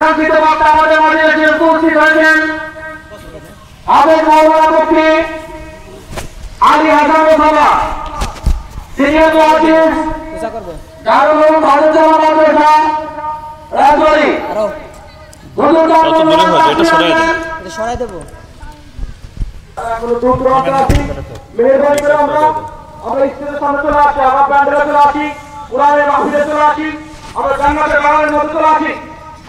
কাঙ্ক্ষিত বক্তা আমাদের মাঝে এসে উপস্থিত হয়েছেন। আবেদ মৌলানা মুফতি আলী হাসান ওসামা সিনিয়র মহাদিস দারুল ভারুজ্জামান মাদ্রাসা রাজবাড়ী আরও। হুজুর যত মনে হয়? এটা সরাই দেন এটা সরাই দেবো। মেহরবানি করে আমরা আমরা স্টেজের সামনে চলে আসি আমরা প্যান্ডেলে চলে আসি কোরআনের মাহফিলে চলে আসি আমরা জান্নাতের বাগানের মধ্যে চলে আসি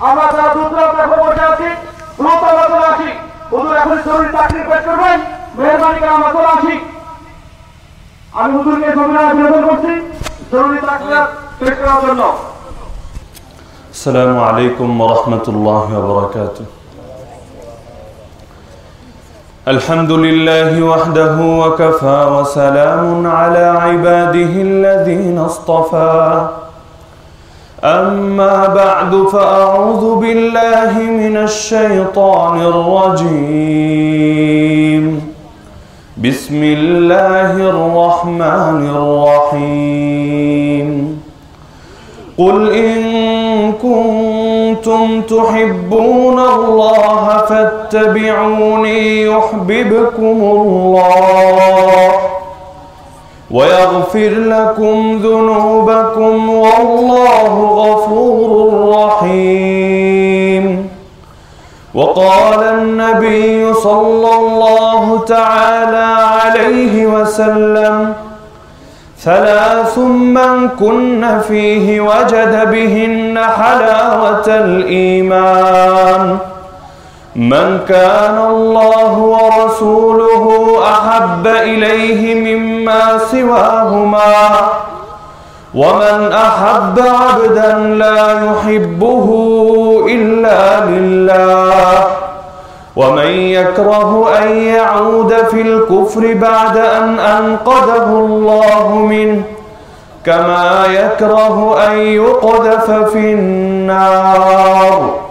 আমরা যারা দূর দূরান্তে এখন বসে আছি দ্রুত আমরা চলে আসি হুজুর এখন জরুরি চাকরি পেশ করবেন মেহরবানি করে আমরা চলে আসি আমি হুজুরকে জমিনা বিনোদন করছি জরুরি চাকরি পেশ করার জন্য السلام عليكم ورحمة الله وبركاته الحمد لله وحده وكفى وسلام على عباده الذين اصطفى أما بعد فأعوذ بالله من الشيطان الرجيم. بسم الله الرحمن الرحيم. قل إن كنتم تحبون الله فاتبعوني يحببكم الله. ويغفر لكم ذنوبكم والله غفور رحيم. وقال النبي صلى الله تعالى عليه وسلم ثلاث من كن فيه وجد بهن حلاوة الإيمان. من كان الله ورسوله أحب إليه مما سواهما ومن أحب عبدا لا يحبه إلا لله ومن يكره أن يعود في الكفر بعد أن أنقذه الله منه كما يكره أن يقذف في النار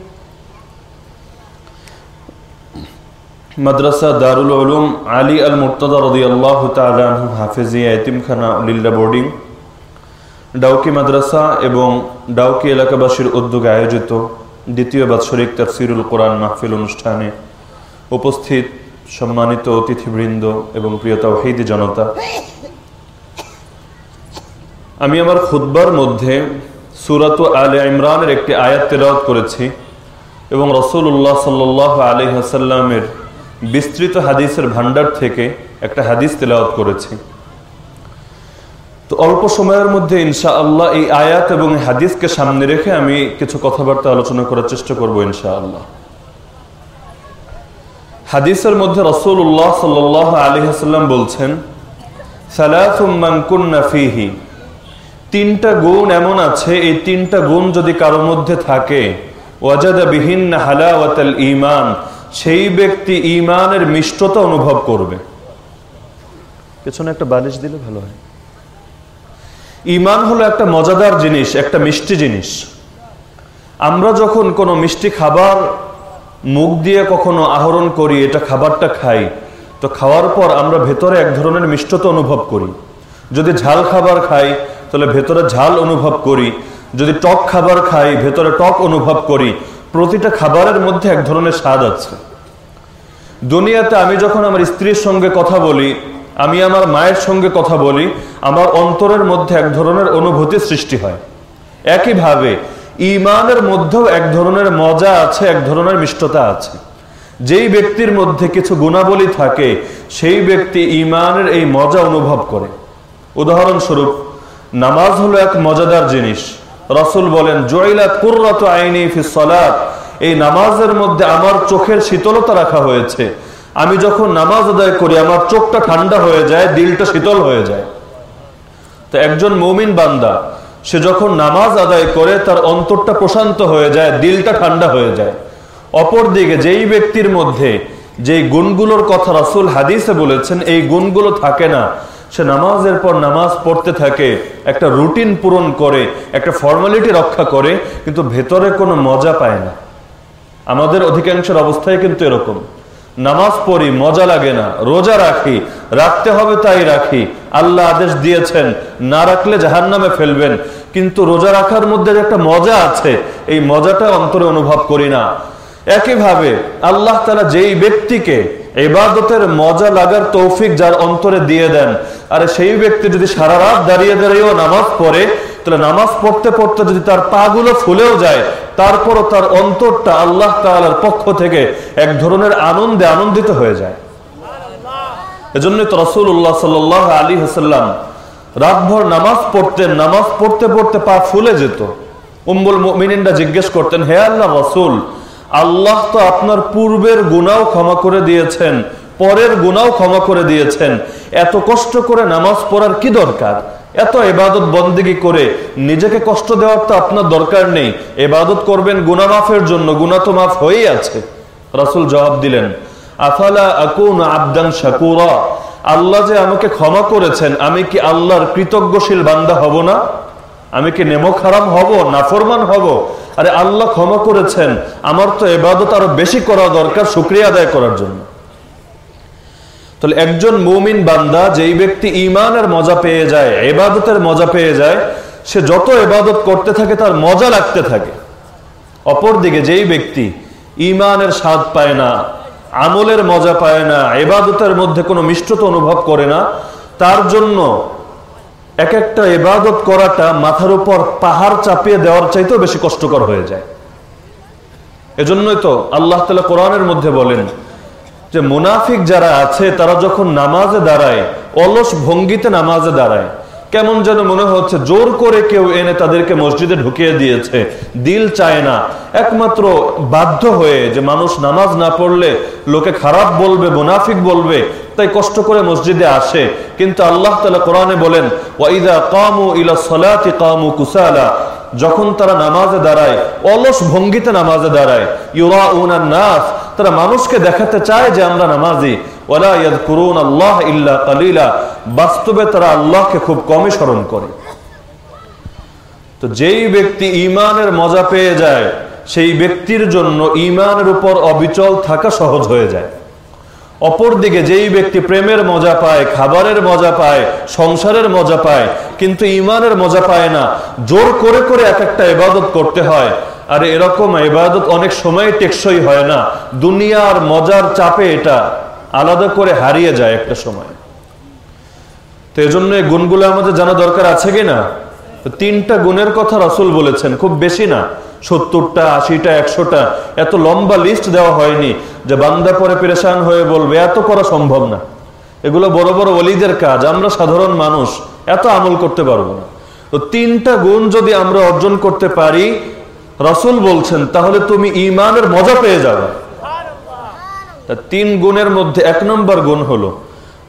মাদ্রাসা দারুল উলুম আলী আল মুর্তদা রদিয়াল্লাহ তালাহ হাফেজিয়া এতিমখানা লিল্লা বোর্ডিং, ডাউকি মাদ্রাসা এবং ডাউকি এলাকাবাসীর উদ্যোগে আয়োজিত দ্বিতীয় বাৎসরিক তাফসিরুল কোরআন মাহফিল অনুষ্ঠানে উপস্থিত সম্মানিত অতিথিবৃন্দ এবং প্রিয় তাওহিদি জনতা। আমি আমার খুদ্বার মধ্যে সুরাত আলে ইমরানের একটি আয়াত তেলাওয়াত করেছি এবং রসুল্লাহ সাল্লাহ আলী হাসাল্লামের বিস্তৃত হাদিসের ভান্ডার থেকে একটা হাদিস তেলাওয়াত করেছি। তো অল্প সময়ের মধ্যে ইনশা আল্লাহ এই আয়াত এবং হাদিসকে সামনে রেখে আমি কিছু কথাবার্তা আলোচনা করার চেষ্টা করব ইনশা আল্লাহ হাদিসের মধ্যে রসুল্লাহ সাল্লাহ আলী হাসাল্লাম বলছেন তিনটা গুণ এমন আছে, এই তিনটা গুণ যদি কারও মধ্যে থাকে, ওয়াজাদা বিহীন হালাওয়াতাল ইমান সেই ব্যক্তি ইমানের মিষ্টতা অনুভব করবে। পেছনে একটা বালিশ দিলে ভালো হয়। ইমান হলো একটা মজাদার জিনিস, একটা মিষ্টি জিনিস। আমরা যখন কোনো মিষ্টি খাবার মুখ দিয়ে কখনো আহরণ করি, এটা খাবারটা খাই, তো খাওয়ার পর আমরা ভেতরে এক ধরনের মিষ্টতা অনুভব করি। যদি ঝাল খাবার খাই, তাহলে ভেতরে ঝাল অনুভব করি। যদি টক খাবার খাই, ভেতরে টক অনুভব করি প্রতিটা খাবারের মধ্যে এক ধরনের স্বাদ আছে। দুনিয়াতে আমি যখন আমার স্ত্রীর সঙ্গে কথা বলি, আমি আমার মায়ের সঙ্গে কথা বলি, আমার অন্তরের মধ্যে এক ধরনের অনুভূতি সৃষ্টি হয়। একইভাবে ইমানের মধ্যেও এক ধরনের মজা আছে, এক ধরনের মিষ্টতা আছে। যেই ব্যক্তির মধ্যে কিছু গুণাবলী থাকে, সেই ব্যক্তি ইমানের এই মজা অনুভব করে। উদাহরণস্বরূপ, নামাজ হলো এক মজাদার জিনিস। রসুল বলেন জয়লাত কুর্রাত আইনি ফিসলাত এই নামাজের মধ্যে আমার চোখের শীতলতা রাখা হয়েছে। আমি যখন নামাজ আদায় করি, আমার চোখটা ঠান্ডা হয়ে যায়, দিলটা শীতল হয়ে যায়। তো একজন মৌমিন বান্দা, সে যখন নামাজ আদায় করে, তার অন্তরটা প্রশান্ত হয়ে যায়, দিলটা ঠান্ডা হয়ে যায়। অপরদিকে যেই ব্যক্তির মধ্যে যে গুণগুলোর কথা রাসুল হাদিসে বলেছেন, এই গুণগুলো থাকে না। সে নামাজের পর নামাজ পড়তে থাকে, একটা রুটিন পূরণ করে, একটা ফর্মালিটি রক্ষা করে, কিন্তু ভেতরে কোনো মজা পায় না। আমাদের অধিকাংশের অবস্থায় কিন্তু এরকম। নামাজ পড়ি, মজা লাগে না, রোজা রাখি, রাখতে হবে তাই রাখি, আল্লাহ আদেশ দিয়েছেন, না রাখলে জাহান নামে ফেলবেন। কিন্তু রোজা রাখার মধ্যে একটা মজা আছে, এই মজাটা অন্তরে অনুভব করি না। একইভাবে আল্লাহ তালা যেই ব্যক্তিকে এবাদতের মজা লাগার তৌফিক যার অন্তরে দিয়ে দেন। আর সেই ব্যক্তি যদি সারা রাত দাঁড়িয়ে দাঁড়িয়েও নামাজ পড়ে, তাহলে নামাজ পড়তে পড়তে যদি তার পাগুলো ফুলেও যায়, তারপরও তার অন্তরটা আল্লাহ তালার পক্ষ থেকে এক ধরনের আনন্দে আনন্দিত হয়ে যায়। এজন্যই তো রসুল্লাহ সাল আলী হাসাল্লাম রাতভর নামাজ পড়তেন, নামাজ পড়তে পড়তে পা ফুলে যেত। উম্বুল মিনিনরা জিজ্ঞেস করতেন, হে আল্লাহ রসুল আল্লাহ তো আপনার পূর্বের গুণাও ক্ষমা করে দিয়েছেন, পরের গুণাও ক্ষমা করে দিয়েছেন। এত কষ্ট করে নামাজ পড়ার কি দরকার? এত এবাদত বন্দিগি করে নিজেকে কষ্ট দেওয়ার তো আপনার দরকার নেই। এবাদত করবেন গুনা মাফের জন্য গুনা তো মাফ হয়েই আছে। রাসুল জবাব দিলেন, আফালা আকুন আবদান আল্লাহ যে আমাকে ক্ষমা করেছেন, আমি কি আল্লাহর কৃতজ্ঞশীল বান্দা হব না? আমি কি নেমক হারাম হব, নাফরমান হব? আরে আল্লাহ ক্ষমা করেছেন, আমার তো এবাদত আরও বেশি করা দরকার, শুক্রিয়া আদায় করার জন্য। তাহলে একজন মৌমিন বান্দা যেই ব্যক্তি ইমানের মজা পেয়ে যায়, এবাদতের মজা পেয়ে যায়, সে যত এবাদত করতে থাকে তার মজা লাগতে থাকে। অপরদিকে যেই ব্যক্তি ইমানের স্বাদ পায় না, আমলের মজা পায় না, এবাদতের মধ্যে কোনো মিষ্টতা অনুভব করে না, তার জন্য এক একটা এবাদত করাটা মাথার উপর পাহাড় চাপিয়ে দেওয়ার চাইতেও বেশি কষ্টকর হয়ে যায়। এজন্যই তো আল্লাহ তালা কোরআনের মধ্যে বলেন যে, মুনাফিক যারা আছে, তারা যখন নামাজে দাঁড়ায়, অলস ভঙ্গিতে নামাজে দাঁড়ায়, কেমন যেন মনে হচ্ছে জোর করে কেউ এনে তাদেরকে মসজিদে ঢুকিয়ে দিয়েছে, দিল চায় না। একমাত্র বাধ্য হয়ে যে, মানুষ নামাজ না পড়লে, লোকে খারাপ বলবে, মুনাফিক বলবে তাই কষ্ট করে মসজিদে আসে। কিন্তু আল্লাহ তালা কোরআনে বলেন, ওয়াইদা ইলা কুসালা। যখন তারা নামাজে দাঁড়ায়, অলস ভঙ্গিতে নামাজে দাঁড়ায় তারা মানুষকে দেখাতে চায় যে আমরা নামাজি। আল্লাহ ইল্লা কালিলা। বাস্তবে তারা আল্লাহকে খুব কমই স্মরণ করে। তো যেই ব্যক্তি ইমানের মজা পেয়ে যায়, সেই ব্যক্তির জন্য ইমানের উপর অবিচল থাকা সহজ হয়ে যায়। অপরদিকে যেই ব্যক্তি প্রেমের মজা পায়, খাবারের মজা পায়, সংসারের মজা পায়, কিন্তু ইমানের মজা পায় না, জোর করে করে এক একটা ইবাদত করতে হয়। আর এরকম ইবাদত অনেক সময় টেকসই হয় না, দুনিয়ার মজার চাপে এটা আলাদা করে হারিয়ে যায় একটা সময়। তো এজন্য গুণগুলো আমাদের জানা দরকার আছে কি না তিনটা গুণের কথা রাসুল বলেছেন, খুব বেশি না। সত্তরটা, আশিটা, একশোটা, এত লম্বা লিস্ট দেওয়া হয়নি যে বান্দা পরে পেরেশান হয়ে বলবে, এত করা সম্ভব না। এগুলো বড় বড় অলিদের কাজ, আমরা সাধারণ মানুষ, এত আমল করতে পারব না। তো তিনটা গুণ যদি আমরা অর্জন করতে পারি, রসুল বলছেন, তাহলে তুমি ইমানের মজা পেয়ে যাবে। তিন গুণের মধ্যে এক নম্বর গুণ হলো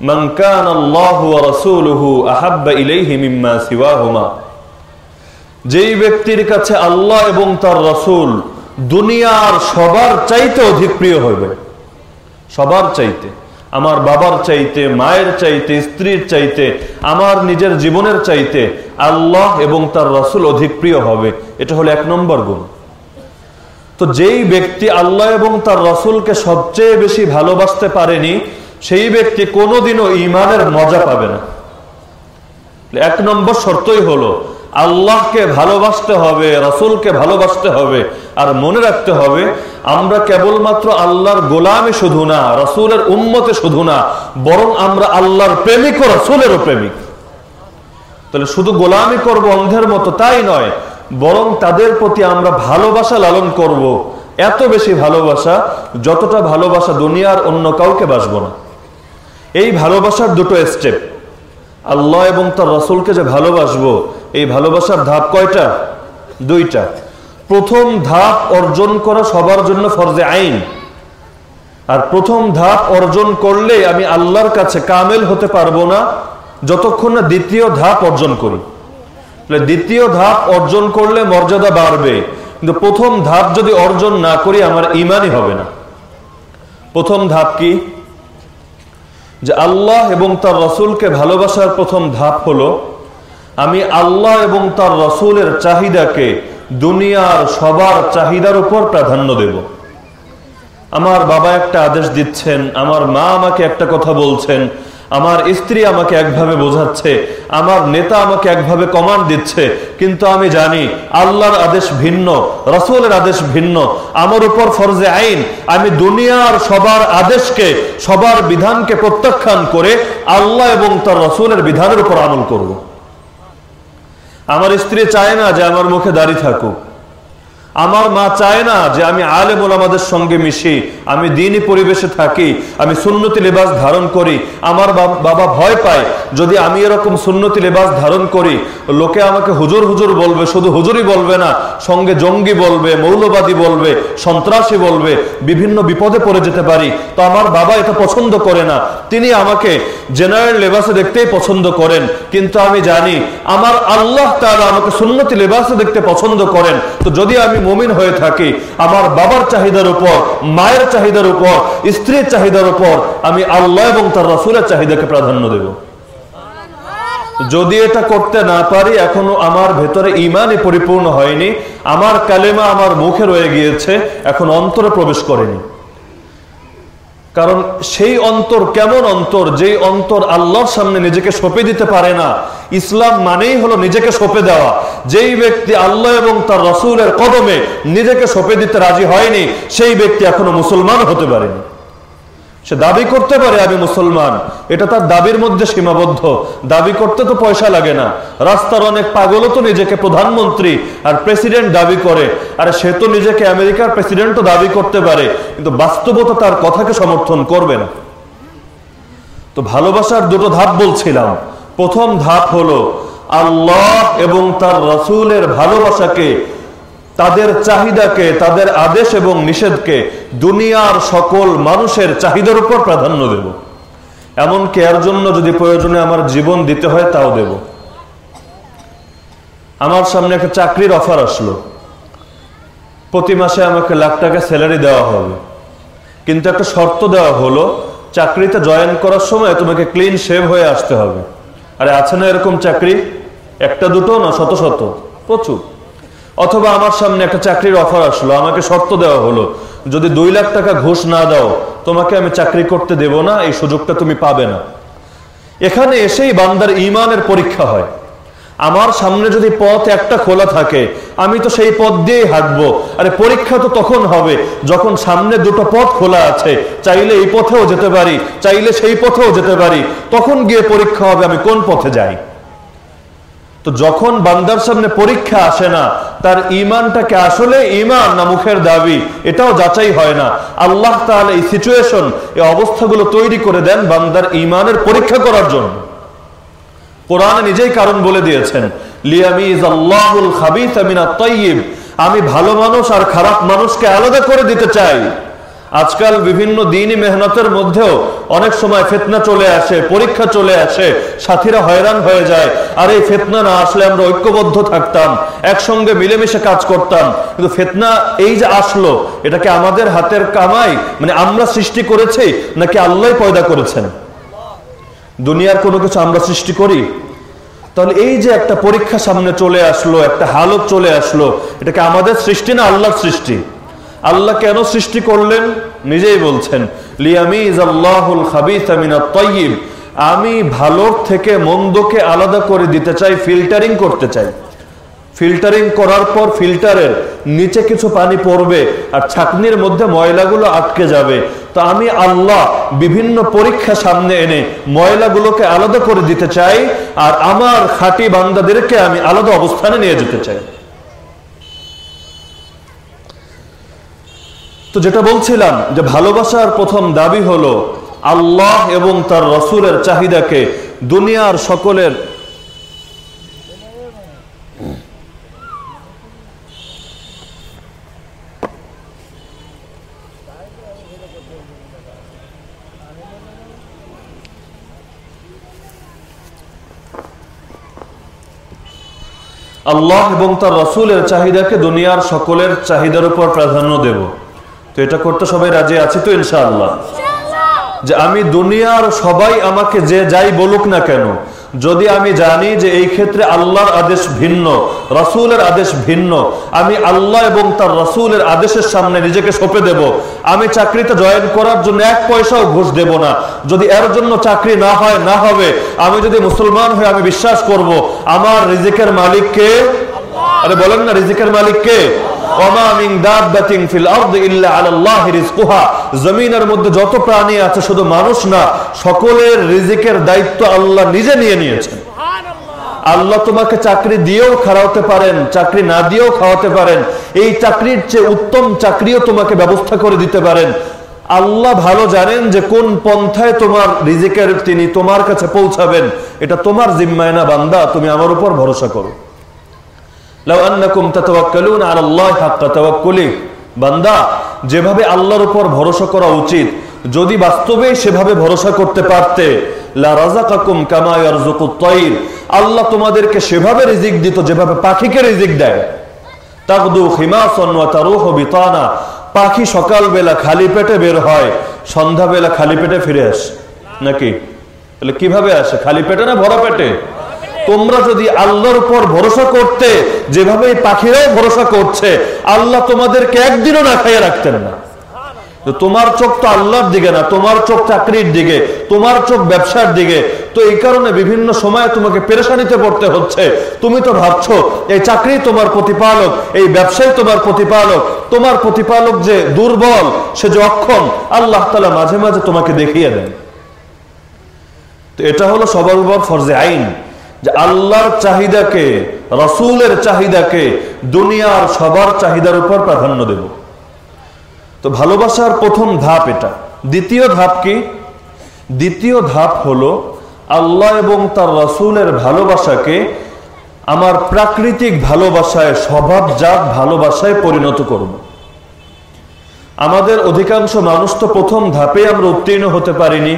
মানকান আল্লাহ রসুলহু আহাব্বা ইলাইহি মিম্মা সিওয়াহুমা। যেই ব্যক্তির কাছে আল্লাহ এবং তার রসুল দুনিয়ার সবার চাইতে অধিক প্রিয় হইবে, সবার চাইতে, আমার বাবার চাইতে, মায়ের চাইতে, স্ত্রীর চাইতে, আমার নিজের জীবনের চাইতে আল্লাহ এবং তার রসুল অধিক প্রিয় হবে, এটা হলো এক নম্বর গুণ। তো যেই ব্যক্তি আল্লাহ এবং তার রসুলকে সবচেয়ে বেশি ভালোবাসতে পারেনি, সেই ব্যক্তি কোনোদিনও ইমানের মজা পাবে না। এক নম্বর শর্তই হলো আল্লাহকে ভালোবাসতে হবে, রসুলকে ভালোবাসতে হবে, আর মনে রাখতে হবে, আমরা কেবলমাত্র আল্লাহর গোলামে শুধু না, রসুলের উন্মতে শুধু না, বরং আমরা আল্লাহর প্রেমিক ও রসুলেরও প্রেমিক তাহলে শুধু গোলামি করব অন্ধের মতো তাই নয়, বরং তাদের প্রতি আমরা ভালোবাসা লালন করব। এত বেশি ভালোবাসা, যতটা ভালোবাসা দুনিয়ার অন্য কাউকে বাসবো না এই ভালোবাসার দুটো স্টেপ আল্লাহ এবং তার রসুলকে যে ভালোবাসবো, এই ভালোবাসার ধাপ কয়টা? দুইটা। প্রথম ধাপ অর্জন করা সবার জন্য ফরজে আইন। আর প্রথম ধাপ অর্জন করলে আমি আল্লাহর কাছে কামেল হতে পারব না, যতক্ষণ না দ্বিতীয় ধাপ অর্জন করি। দ্বিতীয় ধাপ অর্জন করলে মর্যাদা বাড়বে, কিন্তু প্রথম ধাপ যদি অর্জন না করি, আমার ইমানই হবে না। প্রথম ধাপ কি? যে আল্লাহ এবং তার রসুলকে ভালোবাসার প্রথম ধাপ হলো, আমি আল্লাহ এবং তার রসুলের চাহিদাকে দুনিয়ার সবার চাহিদার উপর প্রাধান্য দেব। আমার বাবা একটা আদেশ দিচ্ছেন, আমার মা আমাকে একটা কথা বলছেন আমার স্ত্রী আমাকে একভাবে বোঝাচ্ছে, আমার নেতা আমাকে একভাবে কমান্ড দিচ্ছে, কিন্তু আমি জানি আল্লাহর আদেশ ভিন্ন, রসুলের আদেশ ভিন্ন, আমার উপর ফরজে আইন, আমি দুনিয়ার সবার আদেশকে, সবার বিধানকে প্রত্যাখ্যান করে আল্লাহ এবং তার রসুলের বিধানের উপর আমল করব। আমার স্ত্রী চায় না যে আমার মুখে দাঁড়িয়ে থাকুক। আমার মা চায় না যে আমি আলে আমাদের সঙ্গে মিশি, আমি দিনই পরিবেশে থাকি, আমি সুন্নতি লেবাস ধারণ করি, আমার বাবা ভয় পায়, যদি আমি এরকম সুন্নতি লেবাস ধারণ করি, লোকে আমাকে হুজুর হুজুর বলবে, শুধু হুজুরই বলবে না, সঙ্গে জঙ্গি বলবে, মৌলবাদী বলবে, সন্ত্রাসী বলবে, বিভিন্ন বিপদে পড়ে যেতে পারি, তো আমার বাবা এটা পছন্দ করে না। তিনি আমাকে জেনারেল লেবাসে দেখতেই পছন্দ করেন, কিন্তু আমি জানি, আমার আল্লাহ তারা আমাকে সুন্নতি লেবাসে দেখতে পছন্দ করেন, তো যদি আমি মমিন হয়ে থাকি, আমার বাবার চাহিদার উপর, মায়ের চাহিদার উপর, স্ত্রীর চাহিদার উপর, আমি আল্লাহ এবং তার রসুলের চাহিদাকে প্রাধান্য দেব। যদি এটা করতে না পারি, এখনও আমার ভেতরে ইমানই পরিপূর্ণ হয়নি, আমার কালেমা আমার মুখে রয়ে গিয়েছে, এখন অন্তরে প্রবেশ করেনি। কারণ সেই অন্তর কেমন অন্তর? যে অন্তর আল্লাহর সামনে নিজেকে সঁপে দিতে পারে না। ইসলাম মানেই হলো নিজেকে সঁপে দেওয়া। যেই ব্যক্তি আল্লাহ এবং তার রসুলের কদমে নিজেকে সঁপে দিতে রাজি হয়নি, সেই ব্যক্তি এখনও মুসলমান হতে পারেনি। সে দাবি করতে পারে আমি মুসলমান। এটা তার দাবির মধ্যে সীমাবদ্ধ। দাবি করতে তো পয়সা লাগে না। রাস্তার অনেক পাগলও তো নিজেকে প্রধানমন্ত্রী আর প্রেসিডেন্ট দাবি করে। আর সে তো নিজেকে আমেরিকার প্রেসিডেন্টও দাবি করতে পারে। কিন্তু বাস্তবতা তার কথাকে সমর্থন করবে না। তো ভালোবাসার দুটো ধাপ বলছিলাম। প্রথম ধাপ হলো আল্লাহ এবং তার রসুলের ভালোবাসাকে তাদের চাহিদাকে, তাদের আদেশ এবং নিষেধকে দুনিয়ার সকল মানুষের চাহিদার উপর প্রাধান্য দেব। এমনকি এর জন্য যদি প্রয়োজনে আমার জীবন দিতে হয়, তাও দেব। আমার সামনে একটা চাকরির অফার আসলো। প্রতি মাসে আমাকে লাখ টাকা স্যালারি দেওয়া হবে। কিন্তু একটা শর্ত দেওয়া হলো, চাকরিতে জয়েন করার সময় তোমাকে ক্লিন শেভ হয়ে আসতে হবে। আরে, আছে না এরকম চাকরি? একটা দুটো না শত শত? প্রচুর। অথবা আমার সামনে একটা চাকরির অফার আসলো, আমাকে শর্ত দেওয়া হলো, যদি দুই লাখ টাকা ঘুষ না দাও, তোমাকে আমি চাকরি করতে দেব না, এই সুযোগটা তুমি পাবে না। এখানে এসেই বান্দার ইমানের পরীক্ষা হয়। আমার সামনে যদি পথ একটা খোলা থাকে, আমি তো সেই পথ দিয়েই হাঁটবো। আরে পরীক্ষা তো তখন হবে, যখন সামনে দুটো পথ খোলা আছে, চাইলে এই পথেও যেতে পারি, চাইলে সেই পথেও যেতে পারি, তখন গিয়ে পরীক্ষা হবে আমি কোন পথে যাই। তো যখন বান্দার সামনে পরীক্ষা আসে না, তার ইমানটাকে আসলে ইমান না মুখের দাবি, এটাও যাচাই হয় না। আল্লাহ তাহলে এই সিচুয়েশন এই অবস্থাগুলো তৈরি করে দেন বান্দার ইমানের পরীক্ষা করার জন্য। কোরআন নিজেই কারণ বলে দিয়েছেন লিয়ামিজ আল্লাহুল খাবিস আমিনা আমি ভালো মানুষ আর খারাপ মানুষকে আলাদা করে দিতে চাই। আজকাল বিভিন্ন দিনই মেহনতের মধ্যেও অনেক সময় ফেতনা চলে আসে, পরীক্ষা চলে আসে, সাথীরা হয়রান হয়ে যায়। আর এই ফেতনা না আসলে আমরা ঐক্যবদ্ধ থাকতাম, একসঙ্গে মিলেমিশে কাজ করতাম। কিন্তু ফেতনা এই যে আসলো এটাকে আমাদের হাতের কামাই? মানে আমরা সৃষ্টি করেছি, নাকি আল্লাহ পয়দা করেছেন? দুনিয়ার কোনো কিছু আমরা সৃষ্টি করি? তাহলে এই যে একটা পরীক্ষা সামনে চলে আসলো, একটা হালত চলে আসলো এটাকে আমাদের সৃষ্টি না আল্লাহর সৃষ্টি? আল্লাহ কেন সৃষ্টি করলেন? নিজেই বলছেন আল্লাহুল আমি ভালোর থেকে মন্দকে আলাদা করে দিতে চাই, ফিল্টারিং করতে চাই। ফিল্টারিং করার পর ফিল্টারের নিচে কিছু পানি পড়বে আর ছাকনির মধ্যে ময়লাগুলো আটকে যাবে। তো আমি আল্লাহ বিভিন্ন পরীক্ষা সামনে এনে ময়লাগুলোকে আলাদা করে দিতে চাই আর আমার খাঁটি বান্দাদেরকে আমি আলাদা অবস্থানে নিয়ে যেতে চাই। তো যেটা বলছিলাম যে ভালোবাসার প্রথম দাবি হলো আল্লাহ এবং তার রসুলের চাহিদাকে দুনিয়ার সকলের আল্লাহ এবং তার রসুলের চাহিদাকে দুনিয়ার সকলের চাহিদার উপর প্রাধান্য দেব। তো এটা করতে সবাই রাজি আছি তো, ইনশাআল্লাহ। যে আমি দুনিয়ার সবাই আমাকে যে যাই বলুক না কেন, যদি আমি জানি যে এই ক্ষেত্রে আল্লাহর আদেশ ভিন্ন, রসুলের আদেশ ভিন্ন, আমি আল্লাহ এবং তার রসুলের আদেশের সামনে নিজেকে সঁপে দেব, আমি চাকরিতে জয়েন করার জন্য এক পয়সাও ঘুষ দেব না। যদি এর জন্য চাকরি না হয়, না হবে, আমি যদি মুসলমান হয়ে আমি বিশ্বাস করব, আমার রিজিকের মালিককে আরে বলেন না, রিজিকের মালিককে জমিনের মধ্যে যত প্রাণী আছে শুধু মানুষ না সকলের রিজিকের দায়িত্ব আল্লাহ নিজে নিয়ে নিয়েছেন। আল্লাহ তোমাকে চাকরি দিয়েও খাওয়াতে পারেন চাকরি না দিয়েও খাওয়াতে পারেন। এই চাকরির চেয়ে উত্তম চাকরিও তোমাকে ব্যবস্থা করে দিতে পারেন। আল্লাহ ভালো জানেন যে কোন পন্থায় তোমার রিজিকের তিনি তোমার কাছে পৌঁছাবেন। এটা তোমার জিম্মায় না বান্দা তুমি আমার উপর ভরসা করো। যেভাবে আল্লাহর উপর ভরসা করা উচিত, যদি বাস্তবে সেভাবে ভরসা করতে পারতে আল্লাহ তোমাদেরকে সেভাবে রিজিক দিত যেভাবে পাখিকে রিজিক দেয়। পাখি সকালবেলা খালি পেটে বের হয়, সন্ধ্যাবেলা খালি পেটে ফিরে আসে। নাকি? তাহলে কীভাবে আসে? খালি পেটে না ভরা পেটে? তোমরা যদি আল্লাহর উপর ভরসা করতে, যেভাবে পাখিরাও ভরসা করছে, আল্লাহ তোমাদেরকে একদিনও না খাইয়ে রাখতেন না। তোমার চোখ তো আল্লাহর দিকে না, তোমার চোখ চাকরির দিকে, তোমার চোখ ব্যবসার দিকে। তো এই কারণে বিভিন্ন সময় তোমাকে পেরেশানিতে পড়তে হচ্ছে। তুমি তো ভাবছ, এই চাকরি তোমার প্রতিপালক, এই ব্যবসায় তোমার প্রতিপালক। তোমার প্রতিপালক যে দুর্বল, সে যে অক্ষম, আল্লাহ তালা মাঝে মাঝে তোমাকে দেখিয়ে দেন। তো এটা হলো সবার উপর ফরজে আইন। যে আল্লাহর চাহিদাকে, রসুলের চাহিদাকে, দুনিয়ার সবার চাহিদার উপর প্রাধান্য দেব। তো ভালোবাসার প্রথম ধাপ এটা। দ্বিতীয় ধাপ কি? দ্বিতীয় ধাপ হলো আল্লাহ এবং তার রসুলের ভালোবাসাকে আমার প্রাকৃতিক ভালোবাসায়, স্বভাবজাত ভালোবাসায় পরিণত করব। আমাদের অধিকাংশ মানুষ তো প্রথম ধাপে আমরা উত্তীর্ণ হতে পারিনি।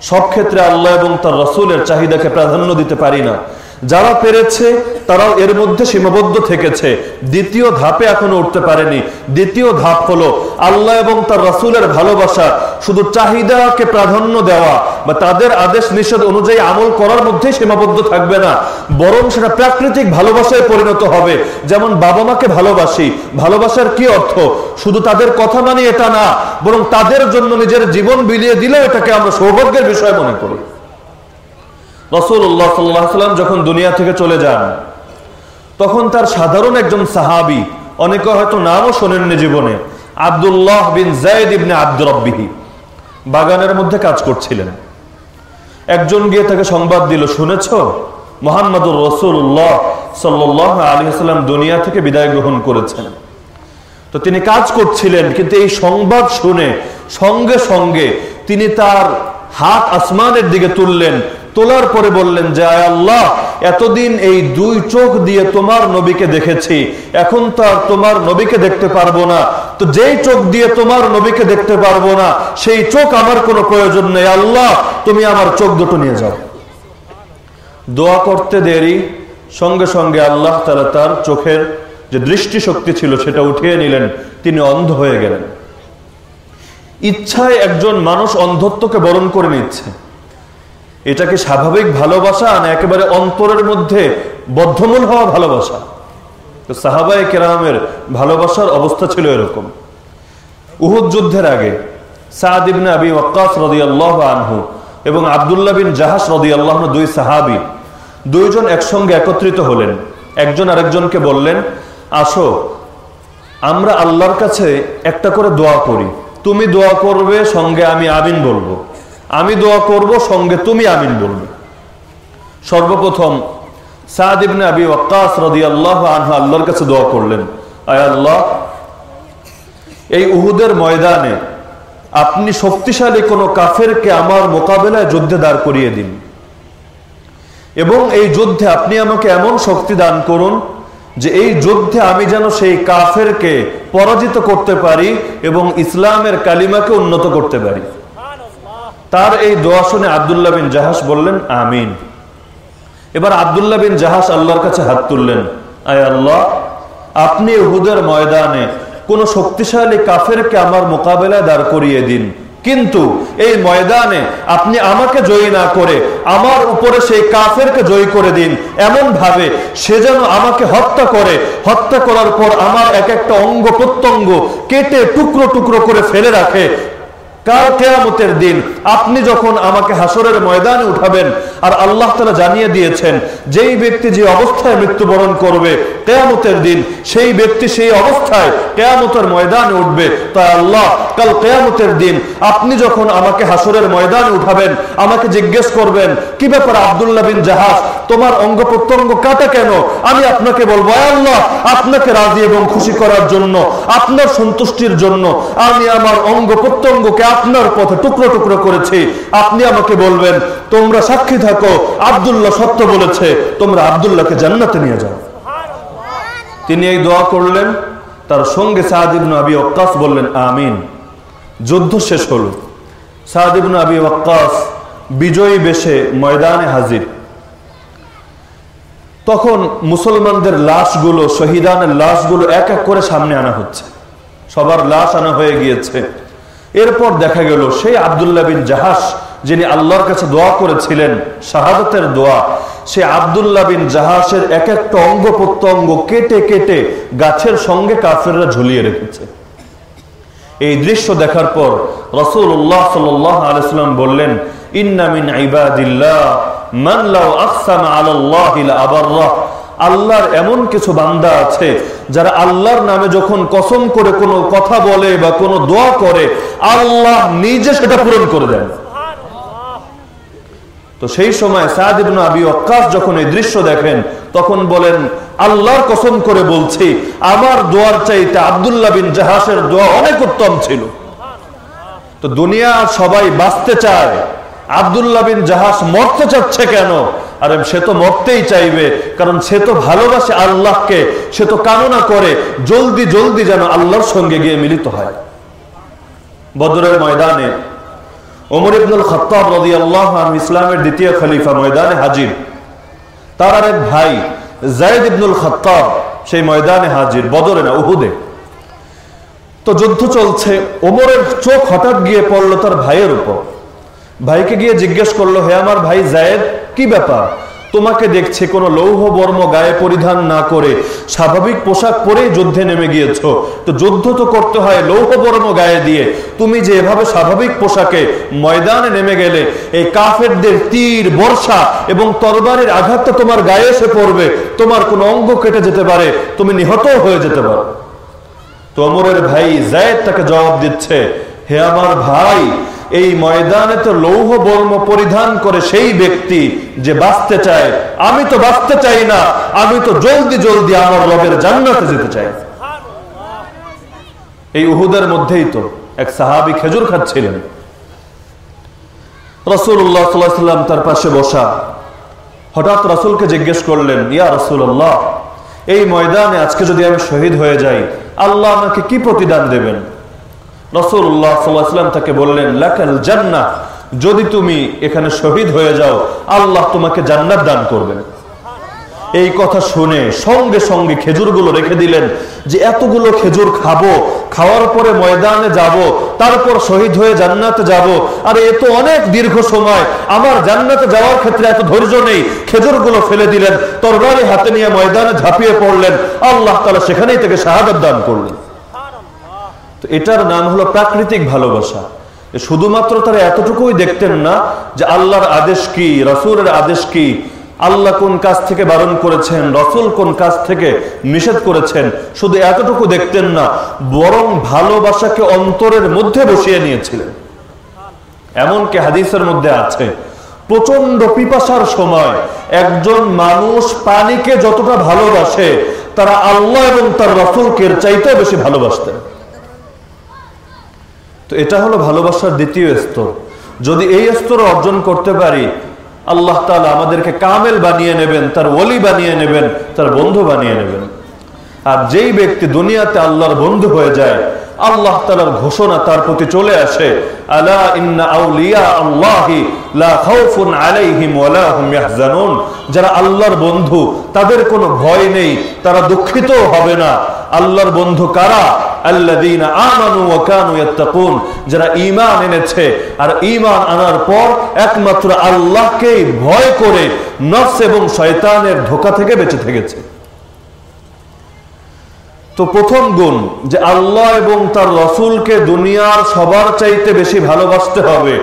সব ক্ষেত্রে আল্লাহ এবং তার রসুলের চাহিদাকে প্রাধান্য দিতে পারি না। যারা পেরেছে, তারাও এর মধ্যে সীমাবদ্ধ থেকেছে। দ্বিতীয় ধাপে এখনও উঠতে পারেনি। দ্বিতীয় ধাপ হলো আল্লাহ এবং তার রসুলের ভালোবাসা, শুধু চাহিদাকে প্রাধান্য দেওয়া বা তাদের আদেশ নিষেধ অনুযায়ী আমল করার মধ্যেই সীমাবদ্ধ থাকবে না। বরং সেটা প্রাকৃতিক ভালোবাসায় পরিণত হবে। যেমন বাবা মাকে ভালোবাসি, ভালোবাসার কি অর্থ? শুধু তাদের কথা মানি এটা না, বরং তাদের জন্য নিজের জীবন বিলিয়ে দিলে এটাকে আমরা সৌভাগ্যের বিষয় মনে করি। রসুল্লাহ সাল্লাম যখন দুনিয়া থেকে চলে যান, তখন তার সাধারণ একজন সাহাবি, অনেকে হয়তো নামও শোনেননি জীবনে, আবদুল্লাহ বিন জায়দ ইবনে আব্দুরব্বিহি বাগানের মধ্যে কাজ করছিলেন। একজন গিয়ে তাকে সংবাদ দিল, শুনেছ? মোহাম্মদুর রসুল্লাহ সাল্লাহ আলী সাল্লাম দুনিয়া থেকে বিদায় গ্রহণ করেছেন। তো তিনি কাজ করছিলেন, কিন্তু এই সংবাদ শুনে সঙ্গে সঙ্গে তিনি তার হাত আসমানের দিকে তুললেন তোলার পরে বললেন যে আয় আল্লাহ, এতদিন এই দুই চোখ দিয়ে তোমার নবীকে দেখেছি। এখন তো আর তোমার নবীকে দেখতে পারব না। তো যেই চোখ দিয়ে তোমার নবীকে দেখতে পারব না, সেই চোখ আমার কোনো প্রয়োজন নেই। আল্লাহ, তুমি আমার চোখ দুটো নিয়ে যাও। দোয়া করতে দেরি, সঙ্গে সঙ্গে আল্লাহ তারা তার চোখের যে দৃষ্টি শক্তি ছিল সেটা উঠিয়ে নিলেন। তিনি অন্ধ হয়ে গেলেন। ইচ্ছায় একজন মানুষ অন্ধত্বকে বরণ করে নিচ্ছে। এটা কি স্বাভাবিক ভালোবাসা না একেবারে অন্তরের মধ্যে বদ্ধমূল হওয়া ভালোবাসা? তো সাহাবাই কেরামের ভালোবাসার অবস্থা ছিল এরকম। উহুদ যুদ্ধের আগে সাদ ইবনে আবি ওয়াক্কাস রাদিয়াল্লাহু আনহু এবং আব্দুল্লাহ বিন জাহাস আনহু দুই সাহাবী দুইজন একসঙ্গে একত্রিত হলেন। একজন আরেকজনকে বললেন, আসো, আমরা আল্লাহর কাছে একটা করে দোয়া করি। তুমি দোয়া করবে, সঙ্গে আমি আমিন বলব। আমি দোয়া করব, সঙ্গে তুমি আমিন বলবে। সর্বপ্রথম আল্লাহর কাছে দোয়া করলেন, আয় আল্লাহ, এই উহুদের ময়দানে আপনি শক্তিশালী কোন কাফেরকে আমার মোকাবেলায় যুদ্ধে দাঁড় করিয়ে দিন। এবং এই যুদ্ধে আপনি আমাকে এমন শক্তি দান করুন যে এই যুদ্ধে আমি যেন সেই কাফেরকে পরাজিত করতে পারি এবং ইসলামের কালিমাকে উন্নত করতে পারি। তার এই দোয়া শুনে আবদুল্লাহ বিন জাহাস বললেন, আমিন। এবার আবদুল্লাহ বিন জাহাস আল্লাহর কাছে হাত তুললেন। আয় আল্লাহ, আপনি হুদের ময়দানে কোন শক্তিশালী কাফেরকে আমার মোকাবেলায় দাঁড় করিয়ে দিন। কিন্তু এই ময়দানে আপনি আমাকে জয়ী না করে আমার উপরে সেই কাফেরকে জয়ী করে দিন। এমন ভাবে সে যেন আমাকে হত্যা করে। হত্যা করার পর আমার এক একটা অঙ্গ প্রত্যঙ্গ কেটে টুকরো টুকরো করে ফেলে রাখে। কাল কেয়ামতের দিন আপনি যখন আমাকে হাসরের ময়দানে উঠাবেন আর আল্লাহ তালা জানিয়ে দিয়েছেন, যেই ব্যক্তি যে অবস্থায় মৃত্যুবরণ করবে কেয়ামতের দিন, সেই ব্যক্তি সেই অবস্থায় কেয়ামতের ময়দানে উঠবে। তাই আল্লাহ, কাল কেয়ামতের দিন আপনি যখন আমাকে হাসরের ময়দানে উঠাবেন, আমাকে জিজ্ঞেস করবেন, কি ব্যাপার আবদুল্লাহ বিন জাহাজ তোমার অঙ্গ প্রত্যঙ্গ কাটা কেন? আমি আপনাকে বলব আল্লাহ, আপনাকে রাজি এবং খুশি করার জন্য, আপনার সন্তুষ্টির জন্য, আমি আমার অঙ্গ প্রত্যঙ্গকে আপনার পথে টুকরো টুকরো করেছি। আপনি আমাকে বলবেন, তোমরা সাক্ষী থাকো, আব্দুল্লাহ সত্য বলেছে, তোমরা আব্দুল্লাহকে জান্নাতে নিয়ে যাও। তিনি এই দোয়া করলেন, তার সঙ্গে সাহাদিবন আবি অক্কাস বললেন, আমিন। যুদ্ধ শেষ হলো। সাহাদিবন আবি অক্কাস বিজয়ী বেশে ময়দানে হাজির। তখন মুসলমানদের লাশগুলো, শহীদানের লাশগুলো এক এক করে সামনে আনা হচ্ছে। সবার লাশ আনা হয়ে গিয়েছে। এরপর দেখা গেল সেই আবদুল্লাহ বিন জাহাস যিনি আল্লাহর কাছে দোয়া করেছিলেন, শাহাদতের দোয়া, সে আবদুল্লাহ বিন জাহাসের এক একটা অঙ্গ প্রত্যঙ্গ কেটে কেটে গাছের সঙ্গে কাফেররা ঝুলিয়ে রেখেছে। এই দৃশ্য দেখার পর রসুল্লাহ সাল্লাহ আলাইসাল্লাম বললেন ইন্নামিন ইবাদিল্লাহ, মান লাউ আকসামা আলাল্লাহি লাআবাররাহ। আল্লাহর এমন কিছু বান্দা আছে যারা আল্লাহর নামে যখন কসম করে কোনো কথা বলে বা কোনো দোয়া করে, আল্লাহ নিজে সেটা পূরণ করে দেন। তো সেই সময় সাদ আবি ওয়াক্কাস যখন এই দৃশ্য দেখেন, তখন বলেন, আল্লাহর কসম করে বলছি, আমার দোয়ার চাইতে আব্দুল্লাহ বিন জাহাসের দোয়া অনেক উত্তম ছিল। তো দুনিয়া সবাই বাঁচতে চায়। আব্দুল্লাহ বিন জাহাস মরতে চাচ্ছে কেন? আরে সে তো মরতেই চাইবে, কারণ সে তো ভালোবাসে আল্লাহকে, সে তো কামনা করে, জলদি জলদি যেন আল্লাহর সঙ্গে গিয়ে মিলিত হয়। বদরের ময়দানে ওমর ইবনুল খত্তাব রাদিয়াল্লাহু আনহু ইসলামের দ্বিতীয় খলিফা ময়দানে হাজির। তার আরেক ভাই জায়েদ ইবনুল খত্তাব সেই ময়দানে হাজির, বদরে না, উহুদে। তো যুদ্ধ চলছে, ওমরের চোখ হঠাৎ গিয়ে পড়ল তার ভাইয়ের উপর। ভাইকে গিয়ে জিজ্ঞেস করল, হে আমার ভাই জায়েদ, কি ব্যাপার? তোমাকে দেখছে কোনো লৌহ বর্ম গায়ে পরিধান না করে, স্বাভাবিক পোশাক পরেই যুদ্ধে নেমে গিয়েছ। তো যুদ্ধ তো করতে হয় লৌহ বর্ম গায়ে দিয়ে। তুমি যে এভাবে স্বাভাবিক পোশাকে ময়দানে নেমে গেলে, এই কাফেরদের তীর, বর্ষা এবং তরবারের আঘাতটা তোমার গায়ে এসে পড়বে। তোমার কোনো অঙ্গ কেটে যেতে পারে, তুমি নিহত হয়ে যেতে পারো। তো অমরের ভাই জায়েদ তাকে জবাব দিচ্ছে হে আমার ভাই, এই ময়দানে তো লৌহ বর্ম পরিধান করে সেই ব্যক্তি যে বাঁচতে চায়। আমি তো বাঁচতে চাই না, আমি তো জলদি জলদি আমার রবের জান্নাতে যেতে চাই। এই উহুদের মধ্যেই তো এক সাহাবি খেজুর খাচ্ছিলেন। রসুল্লাহ সাল্লাম তার পাশে বসা। হঠাৎ রসুলকে জিজ্ঞেস করলেন, ইয়া রসুল্লাহ এই ময়দানে আজকে যদি আমি শহীদ হয়ে যাই, আল্লাহ আমাকে কি প্রতিদান দেবেন? রসুল্লাহ সাল্লাম তাকে বললেন, লাকাল জান্না যদি তুমি এখানে শহীদ হয়ে যাও, আল্লাহ তোমাকে জান্নাত দান করবেন। এই কথা শুনে সঙ্গে সঙ্গে খেজুরগুলো রেখে দিলেন যে, এতগুলো খেজুর খাব, খাওয়ার পরে ময়দানে যাব, তারপর শহীদ হয়ে জান্নাতে যাব। আর, এ তো অনেক দীর্ঘ সময়। আমার জান্নাতে যাওয়ার ক্ষেত্রে এত ধৈর্য নেই। খেজুরগুলো ফেলে দিলেন, তরবারি হাতে নিয়ে ময়দানে ঝাঁপিয়ে পড়লেন। আল্লাহ তালা সেখানেই থেকে শাহাদত দান করলেন। তো এটার নাম হলো প্রাকৃতিক ভালোবাসা। শুধুমাত্র তারা এতটুকুই দেখতেন না যে আল্লাহর আদেশ কি, রসুলের আদেশ কি, আল্লাহ কোন কাজ থেকে বারণ করেছেন, রসুল কোন কাজ থেকে নিষেধ করেছেন, শুধু এতটুকু দেখতেন না, বরং ভালোবাসাকে অন্তরের মধ্যে বসিয়ে নিয়েছিলেন। এমনকি হাদিসের মধ্যে আছে প্রচণ্ড পিপাসার সময় একজন মানুষ পানিকে যতটা ভালোবাসে, তারা আল্লাহ এবং তার রসুলকে চাইতে বেশি ভালোবাসতেন। তো এটা হলো ভালোবাসার দ্বিতীয় স্তর। যদি এই স্তর অর্জন করতে পারি, আল্লাহ তালা আমাদেরকে কামেল বানিয়ে নেবেন, তার ওলি বানিয়ে নেবেন, তার বন্ধু বানিয়ে নেবেন। আর যেই ব্যক্তি দুনিয়াতে আল্লাহর বন্ধু হয়ে যায় আল্লাহ তালার ঘোষণা তার প্রতি চলে আসে যারা আল্লাহর বন্ধু, তাদের কোনো ভয় নেই, তারা দুঃখিত হবে না। আল্লাহর বন্ধু কারা? যারা ঈমান এনেছে, আর ঈমান আনার পর একমাত্র আল্লাহকেই ভয় করে নফস এবং শয়তানের ধোঁকা থেকে বেঁচে থেকেছে। তো প্রথম গুণ যে আল্লাহ এবং তার রসুলকে দুনিয়ার সবার চাইতে বেশি ভালোবাসতে হবে।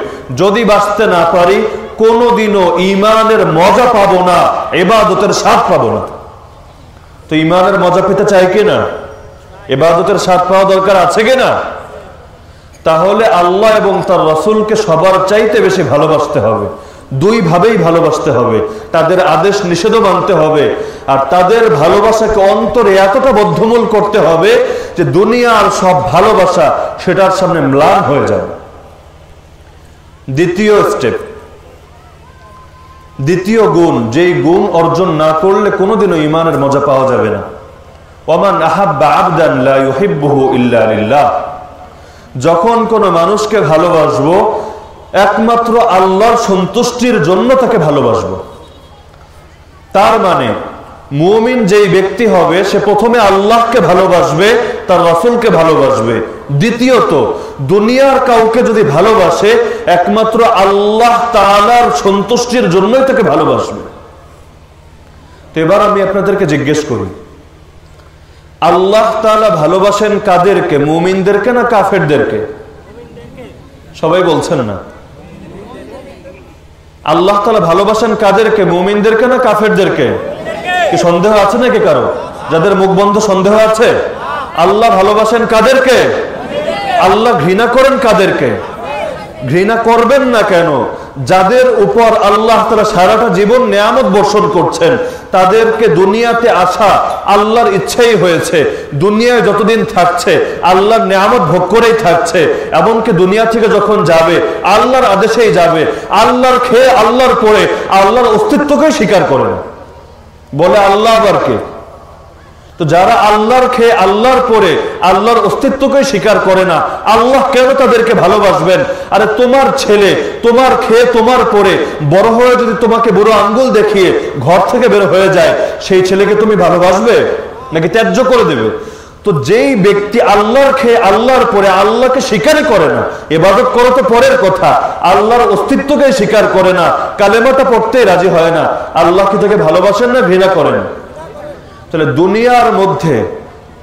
যদি বাঁচতে না পারি, কোনোদিনও ইমানের মজা পাবো না এবাদতের স্বাদ পাবো না। তো ইমানের মজা পেতে চাই কিনা এবাদতের স্বাদ পাওয়া দরকার আছে কিনা তাহলে আল্লাহ এবং তার রসুলকে সবার চাইতে বেশি ভালোবাসতে হবে। দুই ভাবেই ভালোবাসতে হবে। তাদের আদেশ নিষেধও মানতে হবে। আর তাদের ভালোবাসাকে অন্তরে এতটা বদ্ধমূল করতে হবে যে দুনিয়ার সব ভালোবাসা সেটার সামনে ম্লান হয়ে যাবে। দ্বিতীয় স্টেপ দ্বিতীয় গুণ, যেই গুণ অর্জন না করলে কোনোদিনও ইমানের মজা পাওয়া যাবে না। ওমান আহাব্বা আবদান যখন কোনো মানুষকে ভালোবাসবো একমাত্র আল্লাহর সন্তুষ্টির জন্য তাকে ভালোবাসবো। তার মানে মুমিন যেই ব্যক্তি হবে, সে প্রথমে আল্লাহকে ভালোবাসবে, তার রসুলকে ভালোবাসবে। দ্বিতীয়ত, দুনিয়ার কাউকে যদি ভালোবাসে, একমাত্র আল্লাহ তালার সন্তুষ্টির জন্যই তাকে ভালোবাসবে। তো এবার আমি আপনাদেরকে জিজ্ঞেস করি, আল্লাহ তালা ভালোবাসেন কাদেরকে, মুমিনদেরকে না কাফেরদেরকে? সবাই বলছেন না। আল্লাহ তালা ভালোবাসেন কাদেরকে? মুমিনদেরকে না কাফেরদেরকে? কি সন্দেহ আছে নাকি কারও? যাদের মুখ বন্ধ সন্দেহ আছে? আল্লাহ ভালোবাসেন কাদেরকে? আল্লাহ ঘৃণা করেন কাদেরকে? ঘৃণা করবেন না কেন? যাদের উপর আল্লাহ তারা সারাটা জীবন নিয়ামত বর্ষণ করছেন, তাদেরকে দুনিয়াতে আসা আল্লাহর ইচ্ছাই হয়েছে। দুনিয়ায় যতদিন থাকছে, আল্লাহর নিয়ামত ভোগ করেই থাকছে। এমনকি দুনিয়া থেকে যখন যাবে, আল্লাহর আদেশেই যাবে। আল্লাহর খেয়ে আল্লাহর পরে আল্লাহর অস্তিত্বকে স্বীকার করে বলে আল্লাহ আবার কে? তো যারা আল্লাহর খেয়ে আল্লাহর পরে আল্লাহর অস্তিত্বকে স্বীকার করে না, আল্লাহ কেন তাদেরকে ভালোবাসবেন? আরে তোমার ছেলে, তোমার খেয়ে, তোমার পরে বড় হয়ে যদি তোমাকে বুড়ো আঙ্গুল দেখিয়ে ঘর থেকে বের হয়ে যায়, সেই ছেলেকে তুমি ভালোবাসবে? নাকি ত্যায্য করে দেবে? তো যেই ব্যক্তি আল্লাহর খেয়ে আল্লাহর পরে আল্লাহকে স্বীকার করে না এবাদত করো তো পরের কথা, আল্লাহর অস্তিত্বকে স্বীকার করে না, কালেমাটা পড়তেই রাজি হয় না, আল্লাহ কি তাকে ভালোবাসেন না ঘৃণা করেন? তাহলে দুনিয়ার মধ্যে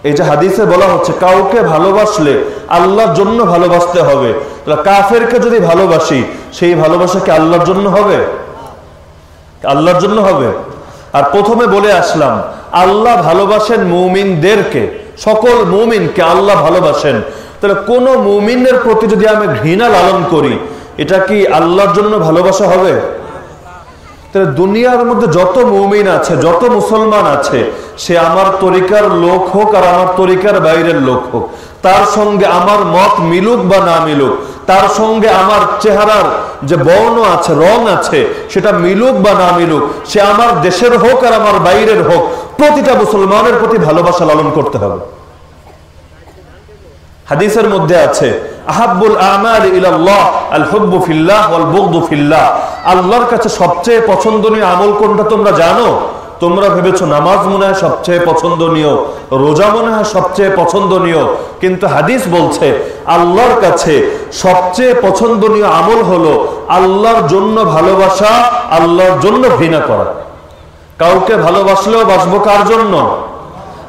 এই যে হাদিসে বলা হচ্ছে, কাউকে ভালোবাসলে আল্লাহর জন্য ভালোবাসতে হবে। তাহলে কাফেরকে যদি ভালোবাসি, সেই ভালোবাসা কি আল্লাহর জন্য হবে? আল্লাহর জন্য হবে। আর প্রথমে বলে আসলাম, আল্লাহ ভালোবাসেন মুমিনদেরকে, সকল মুমিনকে আল্লাহ ভালোবাসেন। তাহলে কোন মুমিনের প্রতি যদি আমি ঘৃণা লালন করি, এটা কি আল্লাহর জন্য ভালোবাসা হবে? তাহলে দুনিয়ার মধ্যে যত মুমিন আছে, যত মুসলমান আছে, সে আমার তরিকার লোক হোক আর আমার তরিকার বাইরের লোক হোক, তার সঙ্গে আমার মত মিলুক বা না মিলুক, তার সঙ্গে আমার চেহারার যে বর্ণ আছে, রং আছে, সেটা মিলুক বা না মিলুক, সে আমার দেশের হোক আর আমার বাইরের হোক, প্রতিটা মুসলমানের প্রতি ভালোবাসা লালন করতে হবে। হাদিসের মধ্যে আছে আহাবুল আমাল ইলাল্লাহ আল হুব্বু ফিল্লাহ ওয়াল বুগদু ফিল্লাহ। আল্লাহর কাছে সবচেয়ে পছন্দনীয় আমল কোনটা তোমরা জানো? তোমরা ভেবেছো নামাজ মনে হয় সবচেয়ে পছন্দনীয়, রোজা মনে হয় সবচেয়ে পছন্দনীয়, কিন্তু হাদিস বলছে, আল্লাহর কাছে সবচেয়ে পছন্দনীয় আমল হলো আল্লাহর জন্য ভালোবাসা, আল্লাহর জন্য ঘৃণা করা। কাউকে ভালোবাসলেও বাসবো কার জন্য?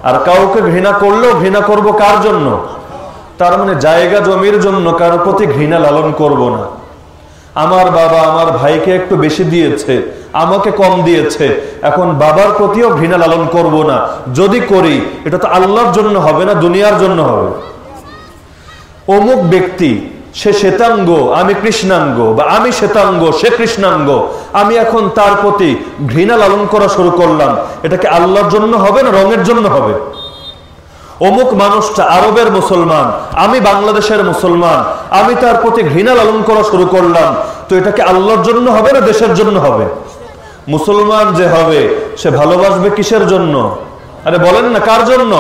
আর কাউকে ঘৃণা করলেও ঘৃণা করব কার জন্য? তার মানে জায়গা জমির জন্য কারও প্রতি ঘৃণা লালন করব না। আমার বাবা আমার ভাইকে একটু বেশি দিয়েছে, আমাকে কম দিয়েছে। এখন বাবার প্রতিও ঘৃণা লালন করব না। যদি করি, এটা তো আল্লাহর জন্য হবে না, দুনিয়ার জন্য হবে। অমুক ব্যক্তি, সে শ্বেতাঙ্গ, আমি কৃষ্ণাঙ্গ, বা আমি শ্বেতাঙ্গ, সে কৃষ্ণাঙ্গ, আমি এখন তার প্রতি ঘৃণা লালন করা শুরু করলাম। এটাকে আল্লাহর জন্য হবে না রঙের জন্য হবে? অমুক মানুষটা আরবের মুসলমান, আমি বাংলাদেশের মুসলমান, আমি তার প্রতি ঘৃণা লালন করা শুরু করলাম। তো এটাকে আল্লাহর জন্য হবে না দেশের জন্য হবে? মুসলমান যে হবে, সে ভালোবাসবে কিসের জন্য? আরে বলেন না, কার জন্য?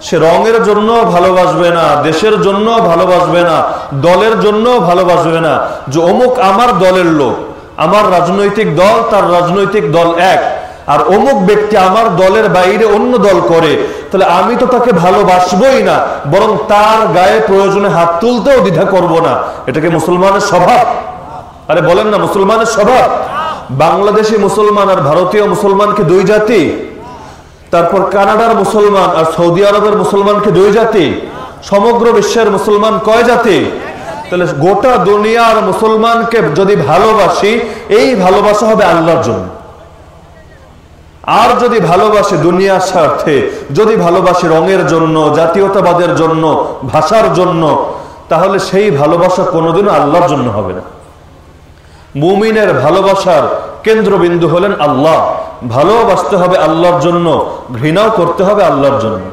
সে রঙের জন্য ভালোবাসবে না, দেশের জন্য ভালোবাসবে না, দলের জন্য ভালোবাসবে না। যে অমুক আমার দলের লোক, আমার রাজনৈতিক দল, তার রাজনৈতিক দল এক। আর অমুক ব্যক্তি আমার দলের বাইরে অন্য দল করে, তাহলে আমি তো তাকে ভালোবাসবই না, বরং তার গায়ে প্রয়োজনে হাত তুলতেও দ্বিধা করব না। এটাকে মুসলমানের স্বভাব? আরে বলেন না, মুসলমানের স্বভাব? বাংলাদেশি মুসলমান আর ভারতীয় মুসলমানকে দুই জাতি? তারপর কানাডার মুসলমান আর সৌদি আরবের মুসলমানকে দুই জাতি? সমগ্র বিশ্বের মুসলমান কয় জাতি? তাহলে গোটা দুনিয়ার মুসলমানকে যদি ভালোবাসি, এই ভালোবাসা হবে আল্লাহর জন্য। আর যদি ভালোবাসি দুনিয়ার স্বার্থে, যদি ভালোবাসি রঙের জন্য, জাতীয়তাবাদের জন্য, ভাষার জন্য, তাহলে সেই ভালোবাসা কোনোদিনও আল্লাহর জন্য হবে না। মুমিনের ভালোবাসার কেন্দ্রবিন্দু হলেন আল্লাহ। ভালোবাসতে হবে আল্লাহর জন্য, ঘৃণাও করতে হবে আল্লাহর জন্য।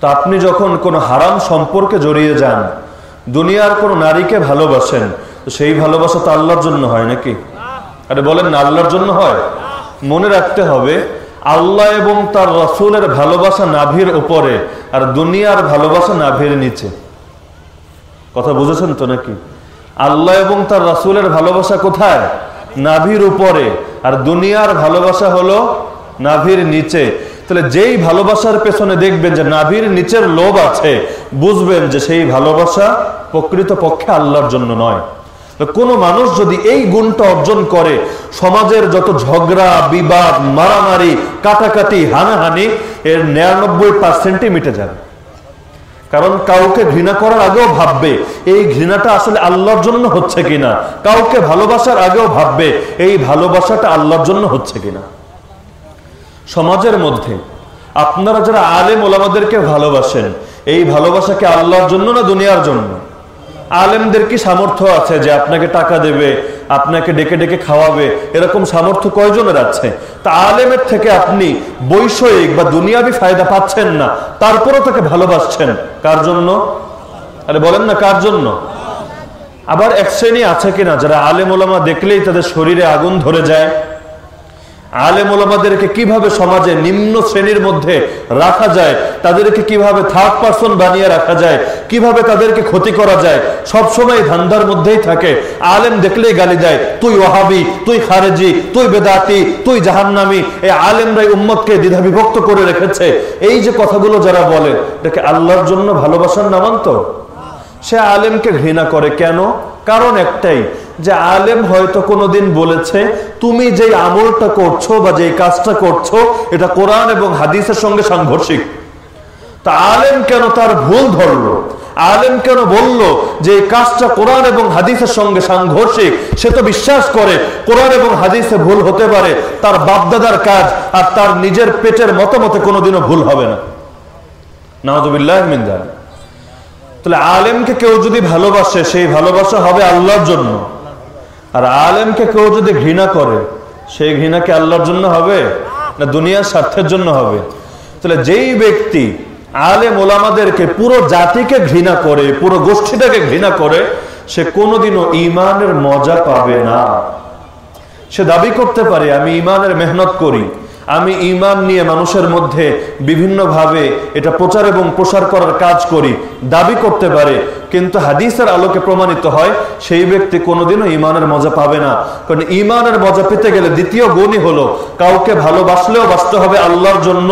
তো আপনি যখন কোনো হারাম সম্পর্কে জড়িয়ে যান, দুনিয়ার কোনো নারীকে ভালোবাসেন সেই ভালোবাসা তো আল্লাহর জন্য হয় নাকি? আরে বলেন না, আল্লাহর জন্য হয়? মনে রাখতে হবে, আল্লাহ এবং তার রসুলের ভালোবাসা নাভির উপরে আর দুনিয়ার ভালোবাসা নাভির নিচে। কথা বুঝেছেন তো নাকি? আল্লাহ এবং তার রাসুলের ভালোবাসা কোথায়? নাভির উপরে। আর দুনিয়ার ভালোবাসা হলো নাভির নিচে। তাহলে যেই ভালোবাসার পেছনে দেখবেন যে নাভির নিচের লোভ আছে, বুঝবেন যে সেই ভালোবাসা প্রকৃত পক্ষে আল্লাহর জন্য নয়। কোন মানুষ যদি এই গুণটা অর্জন করে, সমাজের যত ঝগড়া, বিবাদ, মারামারি, কাটাকাটি, হানাহানি, এর নিরানব্বই পার্সেন্টই মিটে যাবে। কারণ কাউকে ঘৃণা করার আগেও ভাববে, এই ঘৃণাটা আসলে আল্লাহর জন্য হচ্ছে কিনা? কাউকে ভালোবাসার আগেও ভাববে, এই ভালোবাসাটা আল্লাহর জন্য হচ্ছে কিনা? সমাজের মধ্যে আপনারা যারা আলেম ওলামাদেরকে ভালোবাসেন, এই ভালোবাসাকে আল্লাহর জন্য না দুনিয়ার জন্য? আলেমদের কি সামর্থ্য আছে যে আপনাকে টাকা দেবে, আপনাকে ডেকে ডেকে খাওয়াবে? এরকম সামর্থ্য কয়জনের আছে? তা আলেমের থেকে আপনি বৈষয়িক বা দুনিয়াবি ফায়দা পাচ্ছেন না, তারপরও তাকে ভালোবাসছেন। কার জন্য? আরে বলেন না, কার জন্য? আবার এক শ্রেণি আছে কিনা যারা আলেম ওলামা দেখলেই তাদের শরীরে আগুন ধরে যায়? আলেম ওলামাদেরকে কীভাবে সমাজে নিম্ন শ্রেণির মধ্যে রাখা যায়, তাদেরকে কীভাবে থার্ড পার্সন বানিয়ে রাখা যায়, কীভাবে তাদেরকে ক্ষতি করা যায়, সব সময় ধান্দার মধ্যেই থাকে। আলেম দেখলেই গালি দেয়, তুই ওহাবি তুই খারেজি, তুই বেদাতি, তুই জাহান্নামি। এই আলেমরাই উম্মতকে দ্বিধা বিভক্ত করে রেখেছে। এই যে কথাগুলো যারা বলে এটাকে আল্লাহর জন্য ভালোবাসার নামান্ত সে আলেমকে ঘৃণা করে কেন? কারণ একটাই যে আলেম হয়তো কোনোদিন বলেছে, তুমি যে আমলটা করছ বা যে কাজটা করছ, এটা কোরআন এবং হাদিসের সঙ্গে সাংঘর্ষিক। তা আলেম কেন তার ভুল ধরলো? আলেম কেন বলল যে কাজটা কোরআন এবং হাদিসের সঙ্গে সাংঘর্ষিক? সে তো বিশ্বাস করে কোরআন এবং হাদিসে ভুল হতে পারে, তার বাপদাদার কাজ আর তার নিজের পেটের মতামতে কোনোদিনও ভুল হবে না। নাহদুবিল্লাহ মিন্দাল তাহলে আলেমকে কেউ যদি ভালোবাসে, সেই ভালোবাসা হবে আল্লাহর জন্য। আর আলেমকে কেউ যদি ঘৃণা করে, সেই ঘৃণা কি আল্লাহর জন্য হবে? না দুনিয়ার স্বার্থের জন্য হবে? তাহলে যেই ব্যক্তি আলেম ওলামাদেরকে পুরো জাতিকে ঘৃণা করে, পুরো গোষ্ঠীটাকে ঘৃণা করে, সে কোনোদিনও ইমানের মজা পাবে না। সে দাবি করতে পারে, আমি ইমানের মেহনত করি, আমি ইমান নিয়ে মানুষের মধ্যে বিভিন্নভাবে এটা প্রচার এবং প্রসার করার কাজ করি। দাবি করতে পারে কিন্তু হাদিসের আলোকে প্রমাণিত হয়, সেই ব্যক্তি কোনোদিনও ইমানের মজা পাবে না। কারণ ইমানের মজা পেতে গেলে দ্বিতীয় গুণই হলো, কাউকে ভালোবাসলেও বাসতে হবে আল্লাহর জন্য,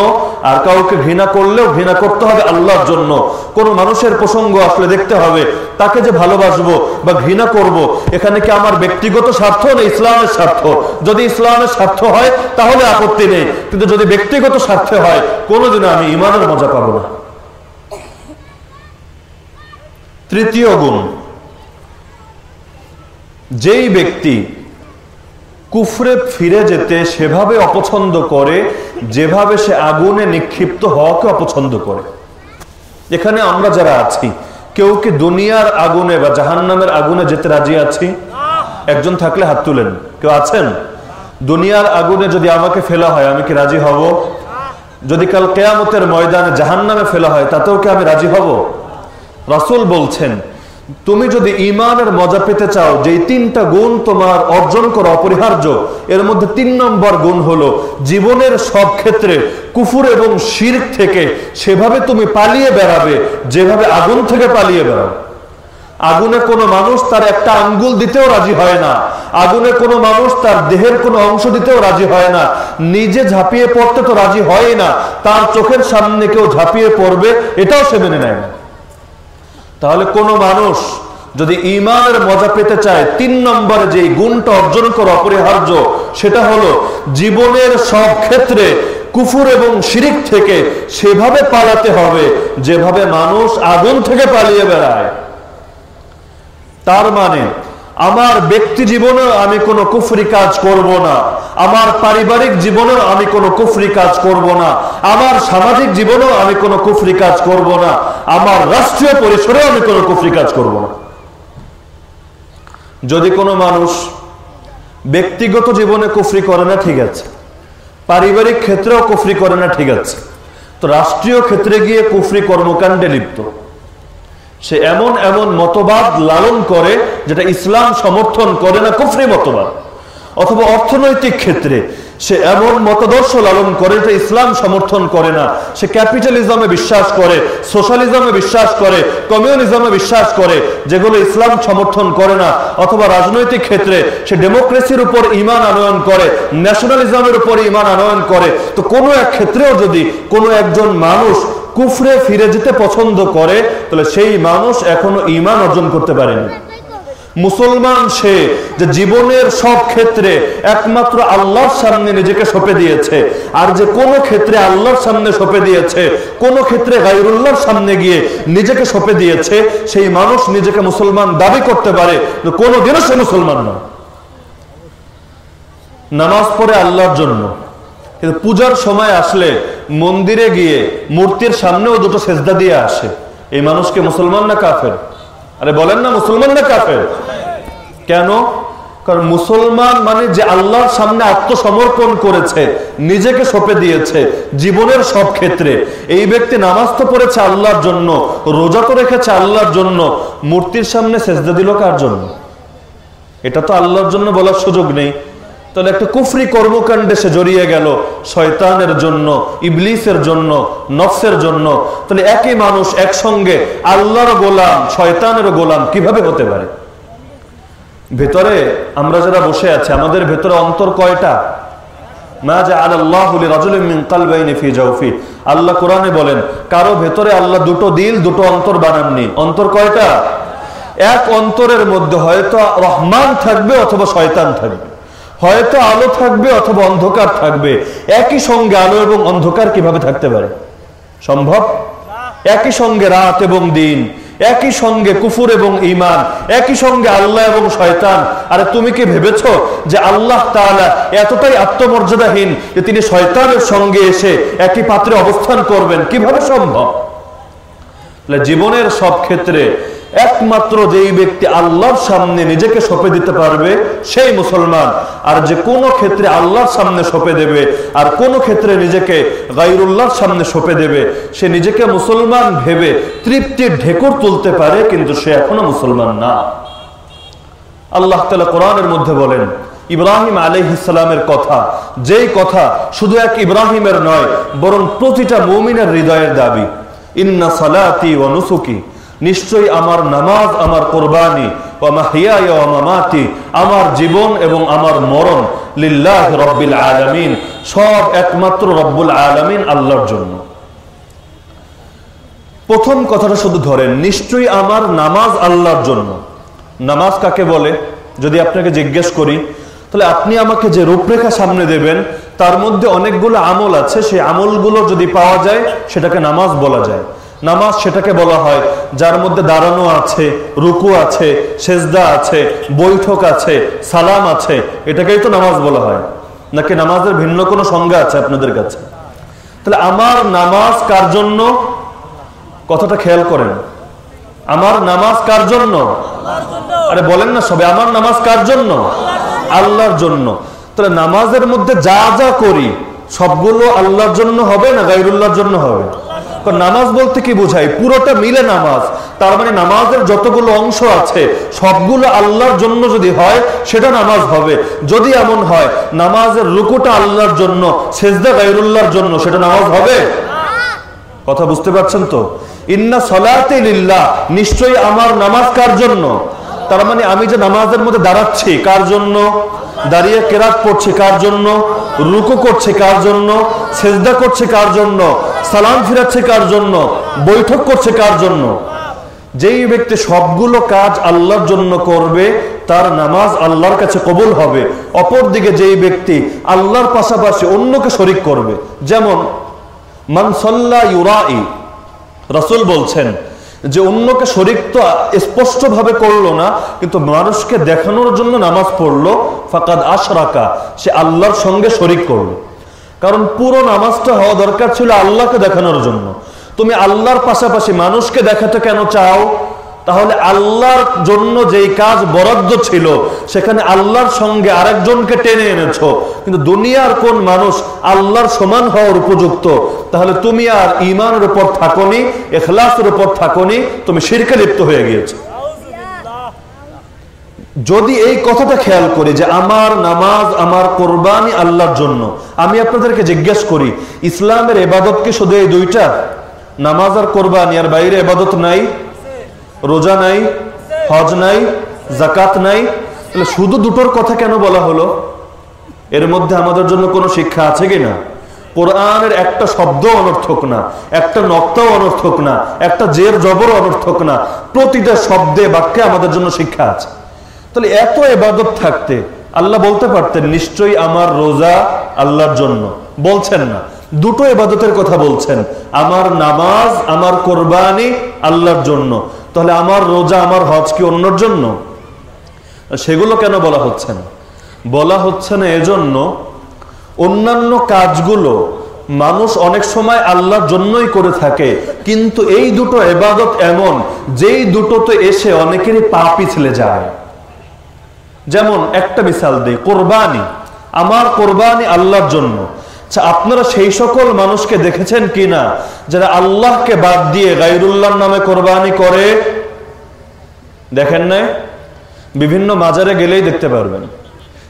আর কাউকে ঘৃণা করলেও ঘৃণা করতে হবে আল্লাহর জন্য। কোন মানুষের প্রসঙ্গ আসলে দেখতে হবে, তাকে যে ভালোবাসবো বা ঘৃণা করব, এখানে কি আমার ব্যক্তিগত স্বার্থ না ইসলামের স্বার্থ? যদি ইসলামের স্বার্থ হয়, তাহলে আপত্তি নেই। কিন্তু যদি ব্যক্তিগত স্বার্থে হয়, কোনোদিনও আমি ইমানের মজা পাবো না। তৃতীয় গুণ। যেই ব্যক্তি কুফরে ফিরে যেতে সেভাবে অপছন্দ করে, যেভাবে সে আগুনে নিক্ষিপ্ত হওয়াকে অপছন্দ করে। এখানে আমরা যারা আছি, কেউ কি দুনিয়ার আগুনে বা আগুনে যেতে রাজি আছি? একজন থাকলে হাত তুলেন। কেউ আছেন? দুনিয়ার আগুনে যদি আমাকে ফেলা হয়, আমি কি রাজি হব? যদি কাল কেয়ামতের ময়দানে জাহান্নামে ফেলা হয়, তাতেও কি আমি রাজি হব? রাসুল বলছেন, তুমি যদি ইমানের মজা পেতে চাও যে তিনটা গুণ তোমার অর্জন করা অপরিহার্য, এর মধ্যে তিন নম্বর গুণ হলো জীবনের সব ক্ষেত্রে কুফুর এবং শির থেকে সেভাবে তুমি পালিয়ে বেড়াবে, যেভাবে আগুন থেকে পালিয়ে বেড়াবে আগুনে কোনো মানুষ তার একটা আঙ্গুল দিতেও রাজি হয় না। আগুনে কোনো মানুষ তার দেহের কোনো অংশ দিতেও রাজি হয় না। নিজে ঝাঁপিয়ে পড়তে তো রাজি হয় না, তার চোখের সামনে কেউ ঝাঁপিয়ে পড়বে, এটাও সে মেনে নেয় না। তাহলে কোনো মানুষ যদি ইমানের মজা পেতে চায়, তিন নম্বরে যে গুণটা অর্জন করা অপরিহার্য, সেটা হলো জীবনের সব ক্ষেত্রে কুফুর এবং শিরিক থেকে সেভাবে পালাতে হবে যেভাবে মানুষ আগুন থেকে পালিয়ে বেড়ায়। তার মানে আমার ব্যক্তি জীবনে আমি কোনো কুফরি কাজ করব না, আমার পারিবারিক জীবনে আমি কোনো কুফরি কাজ করব না, আমার সামাজিক জীবনেও আমি কোনো কুফরি কাজ করব না আমার রাষ্ট্রীয় পরিসরেও আমি কোনো কুফরি কাজ করব না। যদি কোনো মানুষ ব্যক্তিগত জীবনে কুফরি করে না, ঠিক আছে। পারিবারিক ক্ষেত্রেও কুফরি করে না, ঠিক আছে। তো রাষ্ট্রীয় ক্ষেত্রে গিয়ে কুফরি কর্মকাণ্ডে লিপ্ত। সে এমন এমন মতবাদ লালন করে যেটা ইসলাম সমর্থন করে না কুফরি মতবাদ। অথবা অর্থনৈতিক ক্ষেত্রে সে এমন মতাদর্শ লালন করে যে ইসলাম সমর্থন করে না। সে ক্যাপিটালিজমে বিশ্বাস করে, সোশ্যালিজমে বিশ্বাস করে, কমিউনিজমে বিশ্বাস করে, যেগুলো ইসলাম সমর্থন করে না। অথবা রাজনৈতিক ক্ষেত্রে সে ডেমোক্রেসির উপর ইমান আনয়ন করে, ন্যাশনালিজমের উপর ইমান আনয়ন করে। তো কোনো এক ক্ষেত্রেও যদি কোনো একজন মানুষ কুফরে ফিরে যেতে পছন্দ করে, তাহলে সেই মানুষ এখনও ইমান অর্জন করতে পারেনি। মুসলমান সে যে জীবনের সব ক্ষেত্রে একমাত্র আল্লাহর সামনে নিজেকে সঁপে দিয়েছে, আর যে কোনো ক্ষেত্রে আল্লাহর সামনে সঁপে দিয়েছে, কোনো ক্ষেত্রে গাইরুল্লাহর সামনে গিয়ে নিজেকে সঁপে দিয়েছে, সেই মানুষ নিজেকে মুসলমান দাবি করতে পারে কোনোদিনও সে মুসলমান নয়। নামাজ পড়ে আল্লাহর জন্য। কিন্তু পূজার সময় আসলে মন্দিরে গিয়ে মূর্তির সামনেও দুটো সেজদা দিয়ে আসে। এই মানুষকে মুসলমান না কাফের? আরে বলেন না, মুসলমান না কাফের? কেন? কারণ মুসলমান মানে যে আল্লাহর সামনে আত্মসমর্পণ করেছে, নিজেকে সঁপে দিয়েছে, জীবনের সব ক্ষেত্রে। এই ব্যক্তি নামাজ তো পড়েছে আল্লাহর জন্য, রোজা তো রেখেছে আল্লাহর জন্য, মূর্তির সামনে সেজদা দিল কার জন্য? এটা তো আল্লাহর জন্য বলার সুযোগ নেই। তাহলে একটা কুফরি কর্মকাণ্ডে সে জড়িয়ে গেল শয়তানের জন্য, ইবলিসের জন্য, নফসের জন্য। তাহলে একই মানুষ একসঙ্গে আল্লাহর গোলাম, শয়তানের গোলাম কীভাবে হতে পারে? ভেতরে আমরা যারা বসে আছি, আমাদের ভেতরে অন্তর কয়টা? আল্লাহ কোরআনে বলেন, কারও ভেতরে আল্লাহ দুটো দিল, দুটো অন্তর বানাননি। অন্তর কয়টা? এক অন্তরের মধ্যে হয়তো রহমান থাকবে অথবা শয়তান থাকবে। হয়তো আলো থাকবে অথবা অন্ধকার থাকবে। একই সঙ্গে আলো এবং অন্ধকার কীভাবে থাকতে পারে? সম্ভব? একই সঙ্গে রাত এবং দিন, একই সঙ্গে কুফুর এবং ইমান একই সঙ্গে আল্লাহ এবং শয়তান। আরে তুমি কি ভেবেছ যে আল্লাহ তাআলা এতটাই আত্মমর্যাদাহীন যে তিনি শয়তানের সঙ্গে এসে একই পাত্রে অবস্থান করবেন? কীভাবে সম্ভব? জীবনের সব ক্ষেত্রে একমাত্র যেই ব্যক্তি আল্লাহর সামনে নিজেকে সঁপে দিতে পারবে, সেই মুসলমান। আর যে কোনো ক্ষেত্রে আল্লাহর সামনে সঁপে দেবে, আর কোনো ক্ষেত্রে নিজেকে গাইরুল্লাহর সামনে সঁপে দেবে, সে নিজেকে মুসলমান ভেবে তৃপ্তির ঢেকুর তুলতে পারে, কিন্তু সে এখনও মুসলমান না। আল্লাহ তালা কোরআনের মধ্যে বলেন, ইব্রাহিম আলহিসামের কথা, যেই কথা শুধু এক ইব্রাহিমের নয়, বরং প্রতিটা মৌমিনের হৃদয়ের দাবি, ইন্না সালাতি ও নুসুকি নিশ্চয়ই আমার নামাজ আমার কোরবানি আমার জীবন এবং আমার মরণ লিল্লাহ রব্বিল আলমিন, সব একমাত্র রব্বুল আলমিন আল্লাহর জন্য। প্রথম কথাটা শুধু ধরেন, নিশ্চয়ই আমার নামাজ আল্লাহর জন্য। নামাজ কাকে বলে? যদি আপনাকে জিজ্ঞেস করি, তাহলে আপনি আমাকে যে রূপরেখা সামনে দেবেন, তার মধ্যে অনেকগুলো আমল আছে, সেই আমলগুলো যদি পাওয়া যায়, সেটাকে নামাজ বলা যায়। নামাজ সেটাকে বলা হয়, যার মধ্যে দাঁড়ানো আছে, রুকু আছে, সেজদা আছে, বৈঠক আছে, সালাম আছে, এটাকেই তো নামাজ বলা হয়। নাকি নামাজের ভিন্ন কোনো সংজ্ঞা আছে আপনাদের কাছে? তাহলে আমার নামাজ কার জন্য? কথাটা খেয়াল করেন। আমার নামাজ কার জন্য? আরে বলেন না সবে আমার নামাজ কার জন্য? আল্লাহর জন্য। তাহলে নামাজের মধ্যে যা যা করি, সবগুলো আল্লাহর জন্য হবে না গাইরুল্লাহর জন্য হবে? নামাজ বলতে কি বোঝায়? পুরোটা মিলে নামাজ। তার মানে নামাজের যতগুলো অংশ আছে, সবগুলো আল্লাহর জন্য যদি হয়, সেটা নামাজ হবে। যদি এমন হয়, নামাজের রুকুটা আল্লাহর জন্য, সেজদা গাইরুল্লাহর জন্য, সেটা নামাজ হবে? কথা বুঝতে পারছেন তো? ইন্না সলাতে লিল্লাহ, নিশ্চয়ই আমার নামাজ কার জন্য? তার মানে আমি যে নামাজের মধ্যে দাঁড়াচ্ছি, কার জন্য? দাঁড়িয়ে কেরাত পড়ছি, কার জন্য? রুকু করছে, কার জন্য? সেজদা করছে, কার জন্য? সালাম ফিরাচ্ছে কার জন্য? বৈঠক করছে কার জন্য? যেই ব্যক্তি সবগুলো কাজ আল্লাহর জন্য করবে, তার নামাজ আল্লাহর কাছে কবুল হবে। অপরদিকে যেই ব্যক্তি আল্লাহর পাশাপাশি অন্যকে শরিক করবে, যেমন মানসল্লা ইউরাই রসুল বলছেন, যে অন্যকে শরিক তো স্পষ্ট ভাবে করল না, কিন্তু মানুষকে দেখানোর জন্য নামাজ পড়ল, ফাকাদ আশরাকা সে আল্লাহর সঙ্গে শরিক করল কারণ পুরো নামাজটা হওয়া দরকার ছিল আল্লাহকে দেখানোর জন্য। তুমি আল্লাহর পাশাপাশি মানুষকে দেখাতে কেন চাও? তাহলে আল্লাহর জন্য যেই কাজ বরাদ্দ ছিল, সেখানে আল্লাহর সঙ্গে আরেকজনকে টেনে এনেছো। কিন্তু দুনিয়ার কোন মানুষ আল্লাহর সমান হওয়ার উপযুক্ত? তাহলে তুমি আর ইমানের উপর থাকনি, এখলাসের উপর থাকনি, তুমি শিরকে লিপ্ত হয়ে গিয়েছো। যদি এই কথাটা খেয়াল করি যে আমার নামাজ, আমার কোরবানি আল্লাহর জন্য, আমি আপনাদেরকে জিজ্ঞেস করি, ইসলামের এবাদত কি শুধু এই দুইটা? নামাজ আর কোরবানি, আর বাইরে এবাদত নাই? রোজা নাই? হজ নাই? জাকাত নাই? তাহলে শুধু দুটোর কথা কেন বলা হলো? এর মধ্যে আমাদের জন্য কোনো শিক্ষা আছে কি না কোরআনের একটা শব্দ অনর্থক না, একটা নক্তাও অনর্থক না, একটা জের জবর অনর্থক না, প্রতিটা শব্দে বাক্যে আমাদের জন্য শিক্ষা আছে। তাহলে এত এবাদত থাকতে আল্লাহ বলতে পারতেন, নিশ্চয়ই আমার রোজা আল্লাহর জন্য। বলছেন না। দুটো এবাদতের কথা বলছেন। আমার নামাজ, আমার কোরবানি আল্লাহর জন্য। তাহলে আমার রোজা, আমার হজ কি অন্যর জন্য? সেগুলো কেন বলা হচ্ছে না? বলা হচ্ছে না এজন্য অন্যান্য কাজগুলো মানুষ অনেক সময় আল্লাহর জন্যই করে থাকে, কিন্তু এই দুটো এবাদত এমন, যেই দুটোতে এসে অনেকেরই পা পিছলে যায়। যেমন একটা মিসাল দিই, কোরবানি। আমার কোরবানি আল্লাহর জন্য। আচ্ছা আপনারা সেই সকল মানুষকে দেখেছেন কিনা? যারা আল্লাহকে বাদ দিয়ে গাইরুল্লাহর নামে কোরবানি করে? দেখেন নাই? বিভিন্ন মাজারে গেলেই দেখতে পারবেন।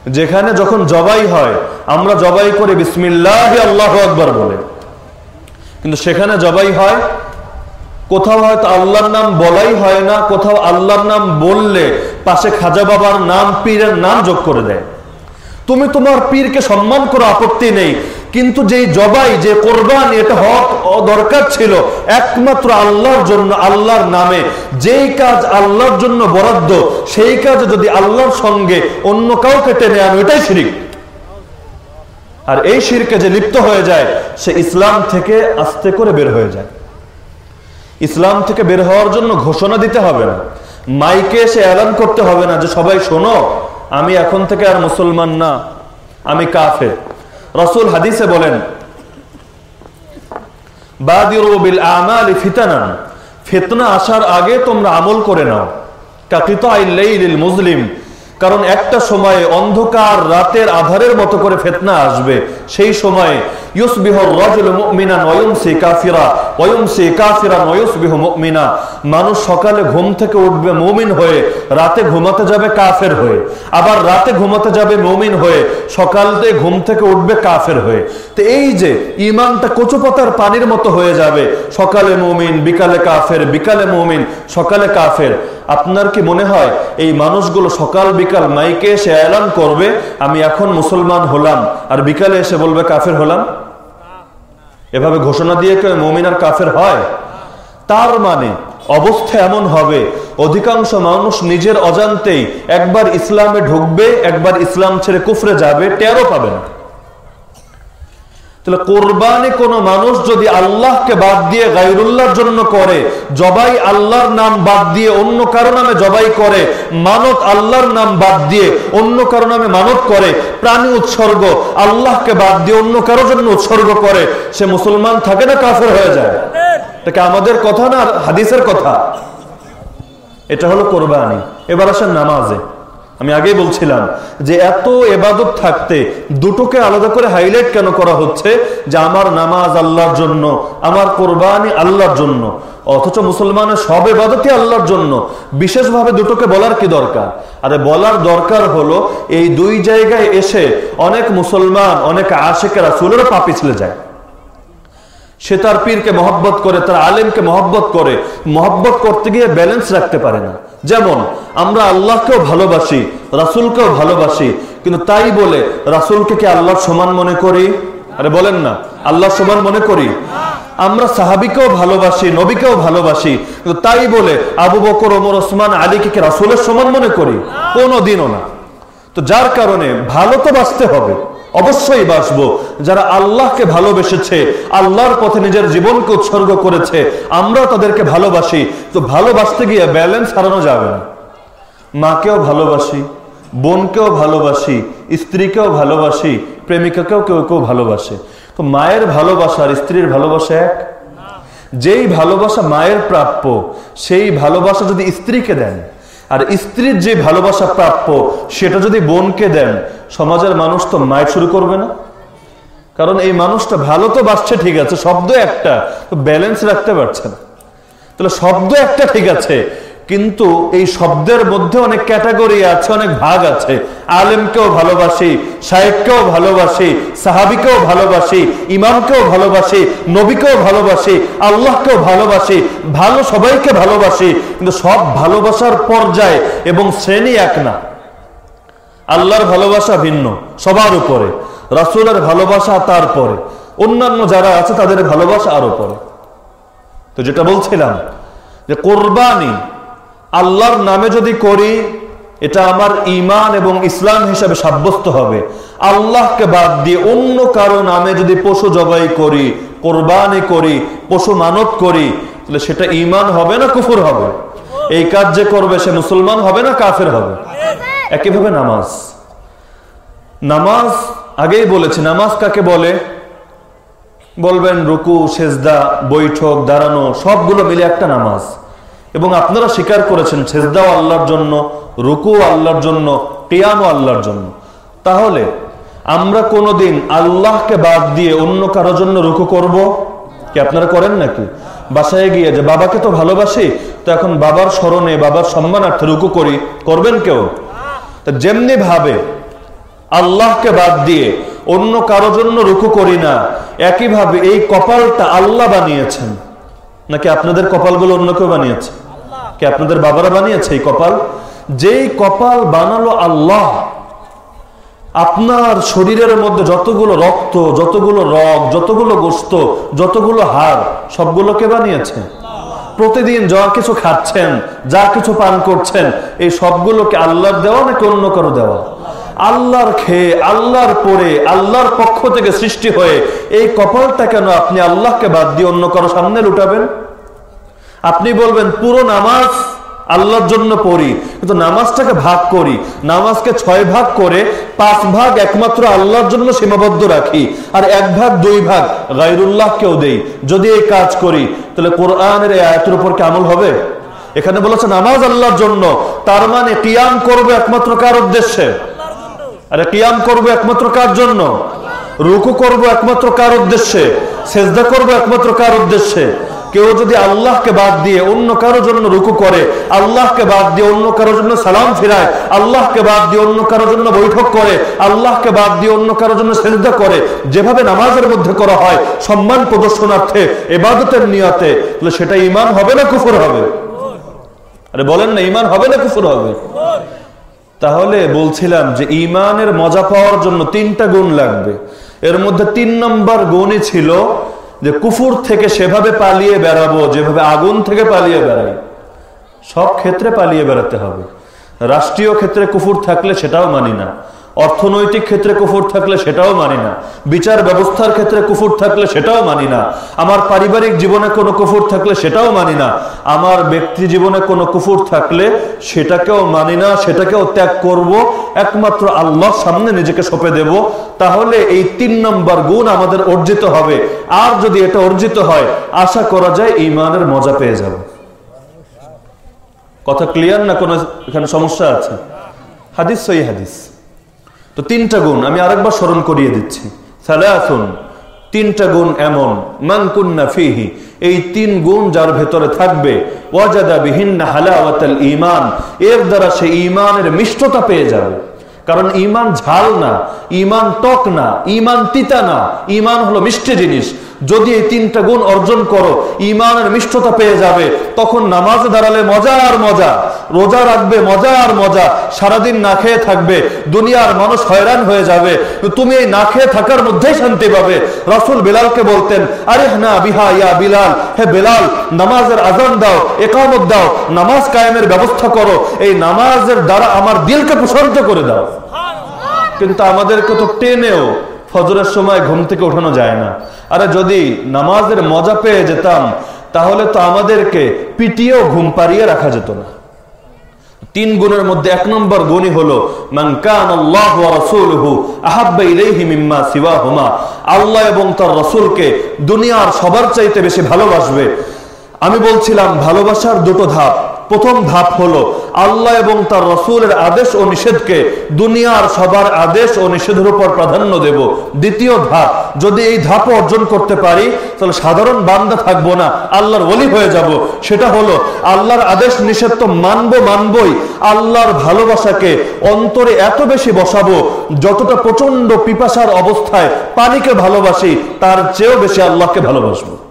যেখানে যখন জবাই হয়, আমরা জবাই করি বিসমিল্লাহ আল্লাহ আকবর বলে। কিন্তু সেখানে জবাই হয়, কোথাও হয়তো আল্লাহর নাম বলাই হয় না, কোথাও আল্লাহর নাম বললে পাশে খাজা বাবার নাম, পীরের নাম যোগ করে দেয়। তুমি তোমার পীরকে সম্মান করো, আপত্তি নেই। কিন্তু যেই জবাই, যে কোরবান, এটা হওয়া দরকার ছিল, একমাত্র আল্লাহর জন্য, আল্লাহর নামে। যেই কাজ আল্লাহর জন্য বরাদ্দ, সেই কাজ যদি আল্লাহর সঙ্গে অন্য কাউকে টেনে আনো, এটাই শিরিক। আর এই শিরকে যে লিপ্ত হয়ে যায়, সে ইসলাম থেকে আস্তে করে বের হয়ে যায়। ইসলাম থেকে বের হওয়ার জন্য ঘোষণা দিতে হবে না। মাইকে এসে এলান করতে হবে না যে, সবাই শোনো, আমি এখন থেকে আর মুসলমান না, আমি কাফে রসুল হাদিসে বলেন ফিতনা আসার আগে তোমরা আমল করে নাও কাকিত মুসলিম কারণ একটা সময়ে অন্ধকার রাতের আধারের মতো করে ফেতনা আসবে। সেই সময়ে মানুষ সকালে ঘুম থেকে উঠবে মমিন হয়ে, রাতে ঘুমাতে যাবে কাফের হয়ে। আবার রাতে ঘুমাতে যাবে মমিন হয়ে সকালতে ঘুম থেকে উঠবে কাফের হয়ে। তো এই যে ইমানটা কচুপাতার পানির মতো হয়ে যাবে, সকালে মমিন, বিকালে কাফের, বিকালে মমিন, সকালে কাফের। আপনার কি মনে হয়, এই মানুষগুলো সকাল, বিকাল মাইকে এসে এলান করবে, আমি এখন মুসলমান হলাম, আর বিকালে এসে বলবে কাফের হলাম? এভাবে ঘোষণা দিয়ে কেউ মমিন আর কাফের হয়? তার মানে অবস্থা এমন হবে, অধিকাংশ মানুষ নিজের অজান্তেই একবার ইসলামে ঢুকবে, একবার ইসলাম ছেড়ে কুফরে যাবে, টেরও পাবে না। তাহলে কোরবানি কোন মানুষ যদি আল্লাহকে বাদ দিয়ে গাইরুল্লাহর জন্য করে, জবাই আল্লাহর নাম বাদ দিয়ে অন্য কারও নামে জবাই করে, মানত আল্লাহর নাম বাদ দিয়ে অন্য কারও নামে মানত করে, প্রাণী উৎসর্গ, আল্লাহকে বাদ দিয়ে অন্য কারও জন্য উৎসর্গ করে, সে মুসলমান থাকে না, কাফের হয়ে যায়। এটাকে আমাদের কথা না হাদিসের কথা? এটা হলো কোরবানি। এবার আসেন নামাজে। আমি আগেই বলছিলাম যে এত এবাদত থাকতে দুটোকে আলাদা করে হাইলাইট কেন করা হচ্ছে? যে আমার নামাজ আল্লাহর জন্য, আমার কোরবানি আল্লাহর জন্য, অথচ মুসলমানের সব এবাদতই আল্লাহর জন্য। বিশেষভাবে দুটোকে বলার কি দরকার? আরে বলার দরকার হলো, এই দুই জায়গায় এসে অনেক মুসলমান, অনেক আশেকেরা চুলেরও পা পিছলে যায়। সে তার পীরকে মহব্বত করে, তার আলেমকে মহব্বত করে। মহব্বত করতে গিয়ে ব্যালেন্স রাখতে পারে না। যেমন, আমরা আল্লাহকেও ভালোবাসি, রাসুলকেও ভালোবাসি, কিন্তু তাই বলে রাসুলকে কি আল্লাহর সমান মনে করি? আরে বলেন না আল্লাহ সমান মনে করি? আমরা সাহাবিকেও ভালোবাসি, নবীকেও ভালোবাসি তাই বলে আবু বকর, ওমর, ওসমান, আলীকে কি রাসুলের সমান মনে করি? কোনোদিনও না। তো যার কারণে ভালো তো বাঁচতে হবে। অবশ্যই বাঁচবো। যারা আল্লাহকে ভালোবেসেছে, আল্লাহর পথে নিজের জীবনকে উৎসর্গ করেছে, আমরা তাদেরকে ভালোবাসি। তো ভালোবাসতে গিয়ে ব্যালেন্স হারানো যাবে না। মাকেও ভালোবাসি, বোনকেও ভালোবাসি, স্ত্রীকেও ভালোবাসি, প্রেমিকাকেও কেউ কেউ ভালোবাসে। তো মায়ের ভালোবাসা আর স্ত্রীর ভালোবাসা এক? যেই ভালোবাসা মায়ের প্রাপ্য, সেই ভালোবাসা যদি স্ত্রীকে দেন আর স্ত্রীর যে ভালোবাসা প্রাপ্য, সেটা যদি বোনকে দেন, সমাজের মানুষ তো মায়ের শুরু করবে না। কারণ এই মানুষটা ভালো তো বাসছে ঠিক আছে, শব্দ একটা ব্যালেন্স রাখতে পারছে না। তাহলে শব্দ একটা ঠিক আছে কিন্তু এই শব্দের মধ্যে অনেক ক্যাটাগরি আছে, অনেক ভাগ আছে। আলেমকেও ভালোবাসি সাহেবকেও ভালোবাসি, সাহাবিকেও ভালোবাসি, ইমামকেও ভালোবাসি, নবীকেও ভালোবাসি, আল্লাহকেও ভালোবাসি, ভালো সবাইকে ভালোবাসি, কিন্তু সব ভালোবাসার পর্যায়ে এবং শ্রেণি এক না। আল্লাহর ভালোবাসা ভিন্ন, সবার উপরে, রাসুলের ভালোবাসা তারপরে অন্যান্য যারা আছে তাদের ভালোবাসা আরও পরে। তো যেটা বলছিলাম, যে কোরবানি আল্লাহর নামে যদি করি, এটা আমার ইমান এবং ইসলাম হিসাবে সাব্যস্ত হবে। আল্লাহকে বাদ দিয়ে অন্য কারও নামে যদি পশু জবাই করি, কোরবানি করি, পশু মানত করি, তাহলে সেটা ইমান হবে না কুফুর হবে? এই কাজ যে করবে সে মুসলমান হবে না কাফের হবে? একইভাবে নামাজ। নামাজ আগেই বলেছি, নামাজ কাকে বলে? বলবেন রুকু, সেজদা, বৈঠক, দাঁড়ানো, সবগুলো মিলে একটা নামাজ। এবং আপনারা স্বীকার করেছেন সেজদাও আল্লাহর জন্য রুকু আল্লাহর জন্য, কিয়ামও আল্লাহর জন্য। তাহলে আমরা কোনোদিন আল্লাহকে বাদ দিয়ে অন্য কারও জন্য রুকু করব? কি আপনারা করেন নাকি? বাসায় গিয়ে যে, বাবাকে তো ভালোবাসি, তো এখন বাবার স্মরণে, বাবার সম্মানার্থে রুকু করি, করবেন কেউ? তা যেমনি ভাবে আল্লাহকে বাদ দিয়ে অন্য কারও জন্য রুকু করি না, একইভাবে এই কপালটা আল্লাহ বানিয়েছেন। নাকি আপনাদের কপালগুলো অন্য কেউ বানিয়েছে? কি আপনাদের বাবারা বানিয়েছে এই কপাল? যেই কপাল বানালো আল্লাহ, আপনার শরীরের মধ্যে যতগুলো রক্ত, যতগুলো রগ, যতগুলো গোস্ত, যতগুলো হাড়, সবগুলোকে বানিয়েছে। প্রতিদিন যা কিছু খাচ্ছেন যা কিছু পান করছেন, এই সবগুলোকে আল্লাহর দেওয়া নাকি অন্য কারও দেওয়া? আল্লাহর খেয়ে, আল্লাহর পরে, আল্লাহর পক্ষ থেকে সৃষ্টি হয়ে এই কপালটা কেন আপনি আল্লাহকে বাদ দিয়ে অন্য কারও সামনে লুটাবেন? আপনি বলবেন, পুরো নামাজ আল্লাহর জন্য পড়ি, কিন্তু নামাজটাকে ভাগ করি। নামাজকে ছয় ভাগ করে পাঁচ ভাগ একমাত্র আল্লাহর জন্য সীমাবদ্ধ রাখি, আর এক ভাগ, দুই ভাগ গাইরুল্লাহকেও দেই। যদি এই কাজ করি, তাহলে কোরআনের আয়াতের উপর কি আমল হবে? এখানে বলেছে, নামাজ আল্লাহর জন্য, তার মানে কিয়াম করবে একমাত্র কার উদ্দেশ্যে? আরে, কিয়াম করব একমাত্র কার জন্য? রুকু করব একমাত্র কার উদ্দেশ্যে? সেজদা করব একমাত্র কার উদ্দেশ্যে? কেউ যদি আল্লাহকে বাদ দিয়ে অন্য কারও জন্য রুকু করে, আল্লাহকে বাদ দিয়ে অন্য কারও জন্য সালাম ফিরায়, আল্লাহকে বাদ দিয়ে অন্য কারও জন্য বৈঠক করে, আল্লাহকে বাদ দিয়ে অন্য কারও জন্য সেজদা করে, যেভাবে নামাজের মধ্যে করা হয়, সম্মান প্রদর্শনার্থে, এবাদতের নিয়তে, তাহলে সেটা ইমান হবে না কুফর হবে? আরে বলেন না ইমান হবে না কুফর হবে? তাহলে বলছিলাম যে ইমানের মজা পাওয়ার জন্য তিনটা গুণ লাগবে। এর মধ্যে তিন নম্বর গুণই ছিল যে কুফুর থেকে সেভাবে পালিয়ে বেড়াবো, যেভাবে আগুন থেকে পালিয়ে বেড়াই, সব ক্ষেত্রে পালিয়ে বেড়াতে হবে। রাষ্ট্রীয় ক্ষেত্রে কুফুর থাকলে সেটাও মানি না। অর্থনৈতিক ক্ষেত্রে কুফুর থাকলে সেটাও মানি না। বিচার ব্যবস্থার ক্ষেত্রে কুফুর থাকলে সেটাও মানি না। আমার পারিবারিক জীবনে কোনো কুফুর থাকলে সেটাও মানি না। আমার ব্যক্তি জীবনে কোনো কুফুর থাকলে সেটাকেও মানি না, সেটাকেও ত্যাগ করব। একমাত্র আল্লাহর সামনে নিজেকে সঁপে দেব। তাহলে এই তিন নম্বর গুণ আমাদের অর্জিত হবে। আর যদি এটা অর্জিত হয়, আশা করা যায় ইমানের মজা পেয়ে যাব। কথা ক্লিয়ার না কোনো এখানে সমস্যা আছে? হাদিস সই হাদিস। তো তিনটা গুণ, আমি আরেকবার স্মরণ করিয়ে দিচ্ছি। তিনটা গুণ এমন মানকুন্না ফিহি, এই তিন গুণ যার ভেতরে থাকবে, ওয়াজাদা বিহিন্না হালাওয়াতাল ইমান এর দ্বারা সে ইমানের মিষ্টতা পেয়ে যাবে। কারণ ইমান ঝাল না ইমান টক না ইমান তিতা না ইমান হলো মিষ্টি জিনিস। যদি এই তিনটা গুণ অর্জন করো ঈমানের মিষ্টতা পেয়ে যাবে। তখন নামাজে দাঁড়ালে মজা আর মজা রোজা রাখবে মজা আর মজা সারাদিন না খেয়ে থাকবে দুনিয়ার মানুষ হয়রান হয়ে যাবে। তুমি এই না খেয়ে থাকার মধ্যেই শান্তি পাবে। রাসুল বিলালকে বলতেন আরে না বিহা ইয়া বিলাল হে বিলাল নামাজের আজান দাও একামত দাও নামাজ কায়েমের ব্যবস্থা করো। এই নামাজের দ্বারা আমার দিলকে প্রশান্ত করে দাও। কিন্তু আমাদেরকে তো টেনেও ফজরের সময় ঘুম থেকে ওঠানো যায় না। আরে যদি নামাজের মজা পেয়ে যেতাম, তাহলে তো আমাদেরকে পিটিয়েও ঘুম পাড়িয়ে রাখা যেত না। তিন গুণের মধ্যে এক নম্বর গুণই হলো আল্লাহ এবং তার রসুলকে দুনিয়ার সবার চাইতে বেশি ভালোবাসবে। আমি বলছিলাম, ভালোবাসার দুটো ধাপ। প্রথম ধাপ হলো আল্লাহ এবং তার রসুলের আদেশ ও নিষেধকে দুনিয়ার সবার আদেশ ও নিষেধের উপর প্রাধান্য দেব। দ্বিতীয় ধাপ, যদি এই ধাপ অর্জন করতে পারি, তাহলে সাধারণ বান্দা থাকব না, আল্লাহর ওলি হয়ে যাব। সেটা হলো আল্লাহর আদেশ নিষেধ তো মানবো মানবই, আল্লাহর ভালোবাসাকে অন্তরে এত বেশি বসাবো, যতটা প্রচণ্ড পিপাসার অবস্থায় পানিকে ভালোবাসি, তার চেয়েও বেশি আল্লাহকে ভালোবাসবো।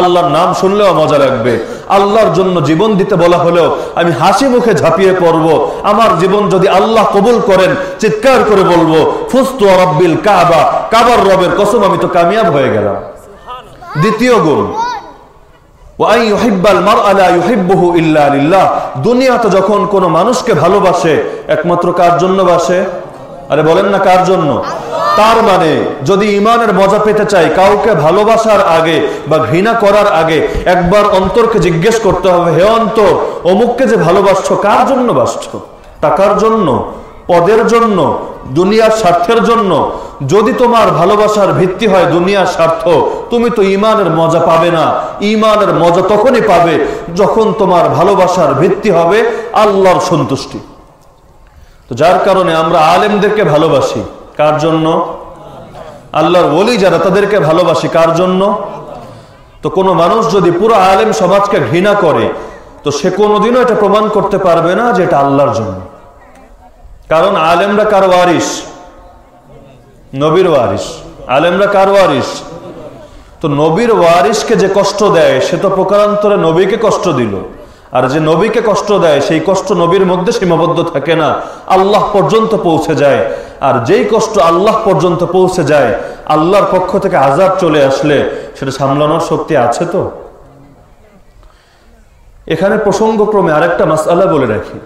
আল্লাহর নাম শুনলেও মজা লাগবে। আল্লাহর জন্য জীবন দিতে বলা হলেও আমি হাসি মুখে ঝাঁপিয়ে পড়ব। আমার জীবন যদি আল্লাহ কবুল করেন চিৎকার করে বলব ফুস্তু রব্বিল কাবা। কাবার রবের কসম আমি তো কামিয়াব হয়ে গেলাম। দ্বিতীয় গুণ দুনিয়াতে যখন কোন মানুষকে ভালোবাসে একমাত্র কার জন্য বাসে? আরে বলেন না কার জন্য? তার মানে যদি ইমানের মজা পেতে চাই, কাউকে ভালোবাসার আগে বা ঘৃণা করার আগে একবার অন্তরকে জিজ্ঞেস করতে হবে, হে অন্তর, অমুককে যে ভালোবাসছো, কার জন্য বাসছো? টাকার জন্য, পদের জন্য, দুনিয়ার স্বার্থের জন্য? যদি তোমার ভালোবাসার ভিত্তি হয় দুনিয়ার স্বার্থ, তুমি তো ইমানের মজা পাবে না। ইমানের মজা তখনই পাবে যখন তোমার ভালোবাসার ভিত্তি হবে আল্লাহর সন্তুষ্টি। তো যার কারণে আমরা আলেমদেরকে ভালোবাসি, কার জন্য? আল্লাহর বলি যারা তাদেরকে ভালোবাসি, কার জন্য? তো কোনো মানুষ যদি পুরো আলেম সমাজকে ঘৃণা করে, তো সে কোনোদিনও এটা প্রমাণ করতে পারবে না যে এটা আল্লাহর জন্য। কারণ আলেমরা কার ওয়ারিস নবীর ওয়ারিস আলেমরা কার ওয়ারিস তো নবীর ওয়ারিসকে যে কষ্ট দেয়, সে তো প্রকারান্তরে নবীকে কষ্ট দিল। আর যে নবীকে কষ্ট দেয়, সেই কষ্ট নবীর মধ্যে সীমাবদ্ধ থাকে না। আল্লাহ পর্যন্ত পৌঁছে যায়। আর যেই কষ্ট আল্লাহ পর্যন্ত পৌঁছে যায়, আল্লাহর পক্ষ থেকে আজাব চলে আসলে, সেটা সামলানোর শক্তি আছে তো? এখানে প্রসঙ্গক্রমে আরেকটা মাসালা বলে রাখি।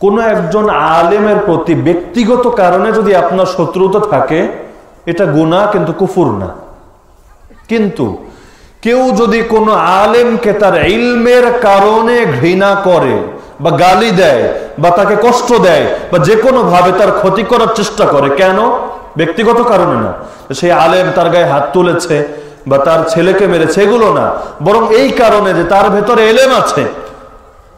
কোন একজন আলেমের প্রতি ব্যক্তিগত কারণে যদি আপনার শত্রুতা থাকে, এটা গুণা কিন্তু কুফুর না। কিন্তু কেউ যদি কোনো আলেমকে তার ইলমের কারণে ঘৃণা করে বা গালি দেয় বা তাকে কষ্ট দেয় বা যে কোনো ভাবে তার ক্ষতি করার চেষ্টা করে, কেন? ব্যক্তিগত কারণে না। সেই আলেম তার গায়ে হাত তুলেছে বা তার ছেলেকে মেরেছে, এগুলো না। বরং এই কারণে যে তার ভেতরে এলেম আছে,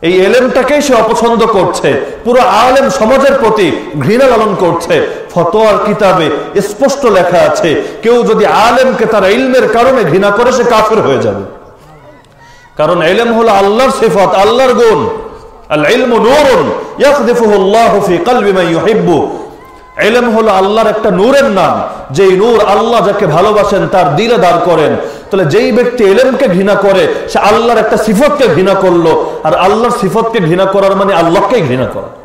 এই এলেমটাকেই সে অপছন্দ করছে। পুরো আলেম সমাজের প্রতি ঘৃণা লালন করছে। ফতোয়ার কিতাবে স্পষ্ট লেখা আছে, কেউ যদি আলেমকে তার ইলমের কারণে ঘৃণা করে, সে কাফের হয়ে যাবে। কারণ এলেম হলো আল্লাহর সিফত, আল্লাহর গুণ। একটা নূরের নাম, যেই নূর আল্লাহ যাকে ভালোবাসেন তার করেন। তাহলে যেই ব্যক্তি এলেমকে ঘৃণা করে, সে আল্লাহর একটা সিফতকে ঘৃণা করল, আর আল্লাহর সিফতকে ঘৃণা করার মানে আল্লাহকে ঘৃণা করা।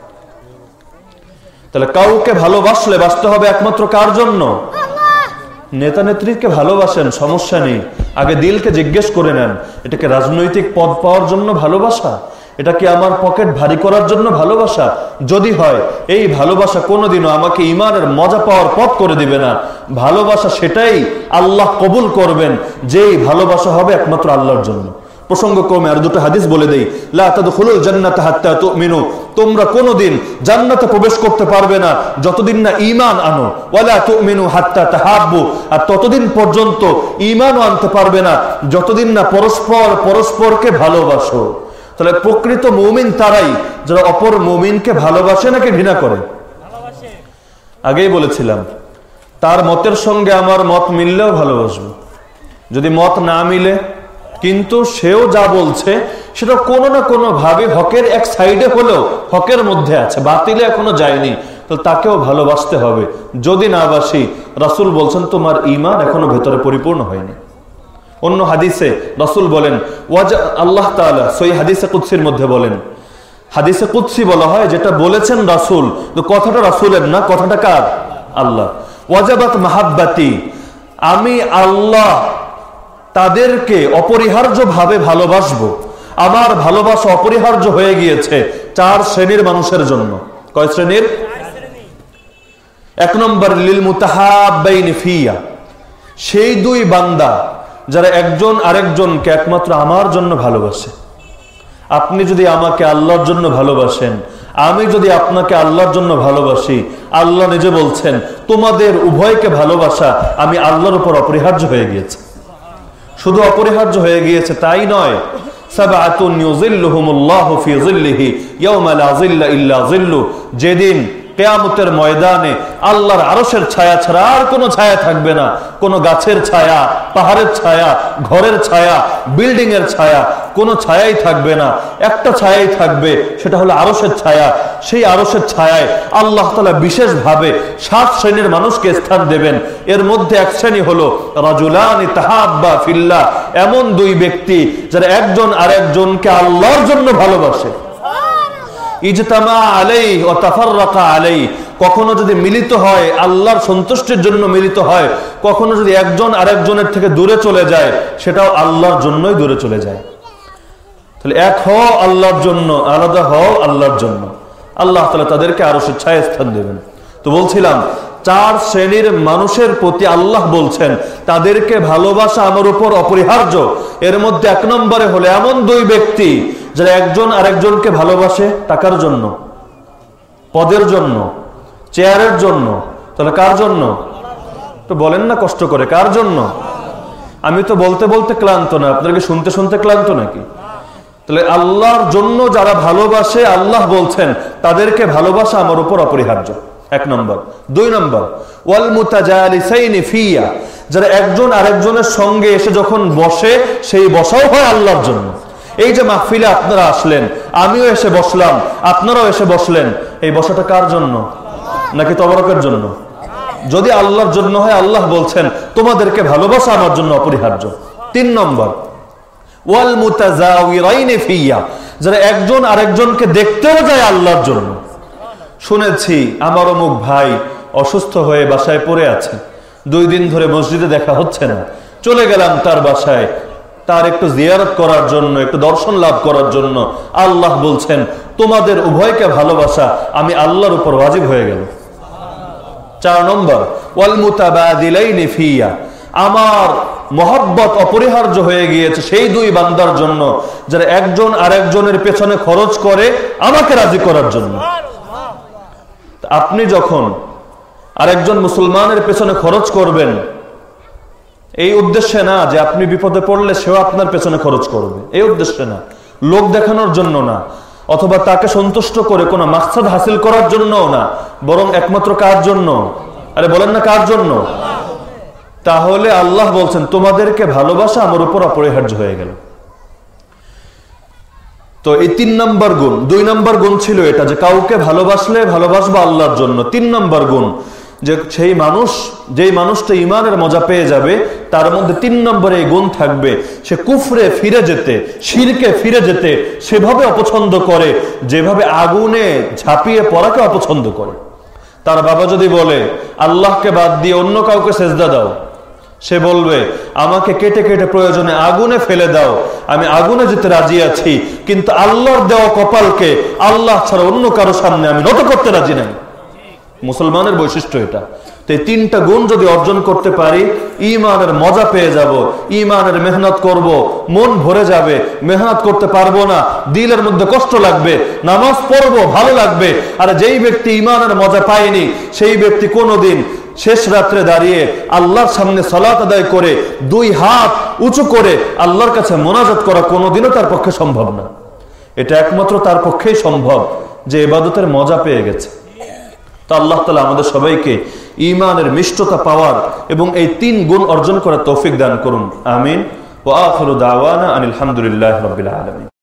তাহলে কাউকে ভালোবাসলে বাঁচতে হবে একমাত্র কার জন্য? নেতা নেত্রীকে ভালোবাসেন, সমস্যা নেই। আগে দিলকে জিজ্ঞেস করে নেন এটাকে রাজনৈতিক পদ পাওয়ার জন্য ভালোবাসা? এটা কি আমার পকেট ভারী করার জন্য ভালোবাসা? যদি হয়, এই ভালোবাসা কোনোদিনও আমাকে ইমানের মজা পাওয়ার পথ করে দিবে না। ভালোবাসা সেটাই আল্লাহ কবুল করবেন, যেই ভালোবাসা হবে একমাত্র আল্লাহর জন্য। প্রসঙ্গ ক্রমে আর দুটো হাদিস বলে দেই হাত্তা তুমিনু। তোমরা কোনোদিন জান্নাতে প্রবেশ করতে পারবে না যতদিন না ঈমান আনো। তুমিনু হাত্তা তাহাব্বু। আর ততদিন পর্যন্ত ঈমানও আনতে পারবে না যতদিন না পরস্পর পরস্পরকে ভালোবাসো। তাহলে প্রকৃত মৌমিন তারাই যারা অপর মৌমিনকে ভালোবাসে নাকি ঘৃণা করে? আগেই বলেছিলাম, তার মতের সঙ্গে আমার মত মিললেও ভালোবাসবো। যদি মত না মিলে কিন্তু সেও যা বলছে, সেটা কোনো না কোনো ভাবে হকের এক সাইডে হলেও হকের মধ্যে আছে, বাতিলে এখনও যায়নি। তো তাকেও ভালোবাসতে হবে। যদি না বাসি, রাসুল বলছেন, তোমার ইমান এখনও ভেতরে পরিপূর্ণ হয়নি। অন্য হাদিসে রাসুল বলেন, ওয়াজা আল্লাহ তাআলা সই হাদিসে কুৎসির মধ্যে বলেন। হাদিসে কুৎসি বলা হয়, যেটা বলেছেন রাসুল, তো কথাটা রাসুলের না, কথাটা কার? আল্লাহ। ওয়াজাবাত মাহাব্বাতি, আমি আল্লাহ তাদেরকে অপরিহার্য ভাবে ভালোবাসবো। আমার ভালোবাসা অপরিহার্য হয়ে গিয়েছে চার শ্রেণির মানুষের জন্য। কয় শ্রেণির? এক নম্বর, লিল ফিয়া। সেই দুই বান্দা যারা একজন আরেকজনকে একমাত্র আমার জন্য ভালোবাসে। আপনি যদি আমাকে আল্লাহর জন্য ভালোবাসেন, আমি যদি আপনাকে আল্লাহর জন্য ভালোবাসি, আল্লাহ নিজে বলছেন, তোমাদের উভয়কে ভালোবাসা আমি আল্লাহর উপর অপরিহার্য হয়ে গিয়েছে। শুধু অপরিহার্য হয়ে গিয়েছে তাই নয়। সাবাতুন ইউযিল্লুহুমুল্লাহু ফি যিল্লিহি ইয়াওমা লা যিল্লা ইল্লা যিল্লু। যেদিন কেয়ামতের ময়দানে আল্লাহর আরশের ছায়া ছাড়া আর কোনো ছায়া থাকবে না। কোনো গাছের ছায়া, পাহাড়ের ছায়া, ঘরের ছায়া বিল্ডিং এর ছায়া, কোনো ছায়াই থাকবে না। একটা ছায়াই থাকবে, সেটা হলো আরশের ছায়া। সেই আরশের ছায়ায় আল্লাহ তালা বিশেষভাবে সাত শ্রেণির মানুষকে স্থান দেবেন। এর মধ্যে এক শ্রেণি হলো রাজুলানি তাহাব্বা ফিল্লা এমন দুই ব্যক্তি যারা একজন আর একজনকে আল্লাহর জন্য ভালোবাসে। ইজতামা কখনো যদি মিলিত হয়, আল্লাহর সন্তুষ্টির জন্য মিলিত হয়, কখনো যদি একজন আরেকজনের থেকে দূরে চলে যায়, সেটাও আল্লাহর জন্যই দূরে চলে যায়। তাহলে এক হও আল্লাহর জন্য, আলাদা হও আল্লাহর জন্য। আল্লাহ তাদেরকে আরও স্বেচ্ছায় স্থান দেবেন। তো বলছিলাম চার শ্রেণির মানুষের প্রতি আল্লাহ বলছেন, তাদেরকে ভালোবাসা আমার উপর অপরিহার্য। এর মধ্যে এক নম্বরে হলে এমন দুই ব্যক্তি যারা একজন আরেকজনকে ভালোবাসে টাকার জন্য, পদের জন্য, চেয়ারের জন্য। তাহলে কার জন্য? তো বলেন না কষ্ট করে, কার জন্য? আমি তো বলতে বলতে ক্লান্ত না আপনাকে শুনতে শুনতে ক্লান্ত নাকি? তাহলে আল্লাহর জন্য যারা ভালোবাসে, আল্লাহ বলছেন, তাদেরকে ভালোবাসা আমার উপর অপরিহার্য। এক নম্বর। দুই নম্বর, ওয়াল মুতাজালিসাইনি ফিয়া, যারা একজন আরেকজনের সঙ্গে এসে যখন বসে, সেই বসাও হয় আল্লাহর জন্য। এই যে মাহফিলে আপনারা আসলেন, আমিও এসে বসলাম, আপনারাও এসে বসলেন, এই বসাটা কার জন্য? নাকি তবরকের জন্য? যদি আল্লাহর জন্য হয়, আল্লাহ বলছেন, তোমাদেরকে ভালোবাসা আমার জন্য অপরিহার্য। তিন নম্বর, ওয়াল মুতাজাউইরাইনি ফিয়া, যারা একজন আরেকজনকে দেখতেও যায় আল্লাহর জন্য। শুনেছি আমার অমুক ভাই অসুস্থ হয়ে বাসায় পড়ে আছে। দুই দিন ধরে মসজিদে দেখা হচ্ছে না। চলে গেলাম তার বাসায়। তার একটু জিয়ারত করার জন্য, একটু দর্শন লাভ করার জন্য আল্লাহ বলছেন, তোমাদের উভয়কে ভালোবাসা, আমি আল্লাহর উপর ওয়াজিব হয়ে গেল। চার নম্বর, ওয়াল মুতাবাদিলাইনি ফিয়া। আমার মহব্বত অপরিহার্য হয়ে গিয়েছে সেই দুই বান্দার জন্য, যারা একজন আরেকজনের পেছনে খরচ করে আমাকে রাজি করার জন্য। আপনি যখন আরেকজন মুসলমানের পেছনে খরচ করবেন, এই উদ্দেশ্যে না যে আপনি বিপদে পড়লে সেও আপনার পেছনে খরচ করবে। এই উদ্দেশ্যে না। লোক দেখানোর জন্য না। অথবা তাকে সন্তুষ্ট করে কোনো মাকসাদ হাসিল করার জন্যও না। বরং একমাত্র কার জন্য? আরে বলেন না কার জন্য? তাহলে আল্লাহ বলছেন, তোমাদেরকে ভালোবাসা আমার উপর অপরিহার্য হয়ে গেল। তো এই তিন নম্বর গুণ, দুই নম্বর গুণ ছিল এটা যে কাউকে ভালোবাসলে ভালোবাসবো আল্লাহর জন্য। তিন নম্বর গুণ, যে সেই মানুষ, যেই মানুষটা ইমানের মজা পেয়ে যাবে, তার মধ্যে তিন নম্বরে এই গুণ থাকবে, সে কুফরে ফিরে যেতে, শিরকে ফিরে যেতে, সেভাবে অপছন্দ করে, যেভাবে আগুনে ঝাঁপিয়ে পড়াকে অপছন্দ করে। তার বাবা যদি বলে, আল্লাহকে বাদ দিয়ে অন্য কাউকে সেজদা দাও। সে বলবে, আমাকে কেটে কেটে প্রয়োজনে আগুনে ফেলে দাও। আমি আগুনে যেতে রাজি আছি, কিন্তু আল্লাহর দেওয়া কপালকে আল্লাহ ছাড়া অন্য কারও সামনে আমি নত করতে রাজি নাই। মুসলমানের বৈশিষ্ট্য এটা। তো তিনটা গুণ যদি অর্জন করতে পারি ইমানের মজা পেয়ে যাব ইমানের মেহনত করব, মন ভরে যাবে, মেহনত করতে পারব না, দিলের মধ্যে কষ্ট লাগবে, নামাজ পড়ব, ভালো লাগবে, আর যেই ব্যক্তি ইমানের মজা পায়নি, সেই ব্যক্তি কোনোদিন শেষ রাত্রে দাঁড়িয়ে আল্লাহর সামনে সলাত আদায় করে দুই হাত উঁচু করে আল্লাহর কাছে মোনাজাত করা কোনোদিনও তার পক্ষে সম্ভব না। এটা একমাত্র তার পক্ষেই সম্ভব যে এবাদতের মজা পেয়ে গেছে। তো আল্লাহ তালা আমাদের সবাইকে ইমানের মিষ্টতা পাওয়ার এবং এই তিন গুণ অর্জন করার তৌফিক দান করুন। আমিন। ও আখরু দাওয়ানা আনিল হামদুলিল্লাহ রবিল আলমী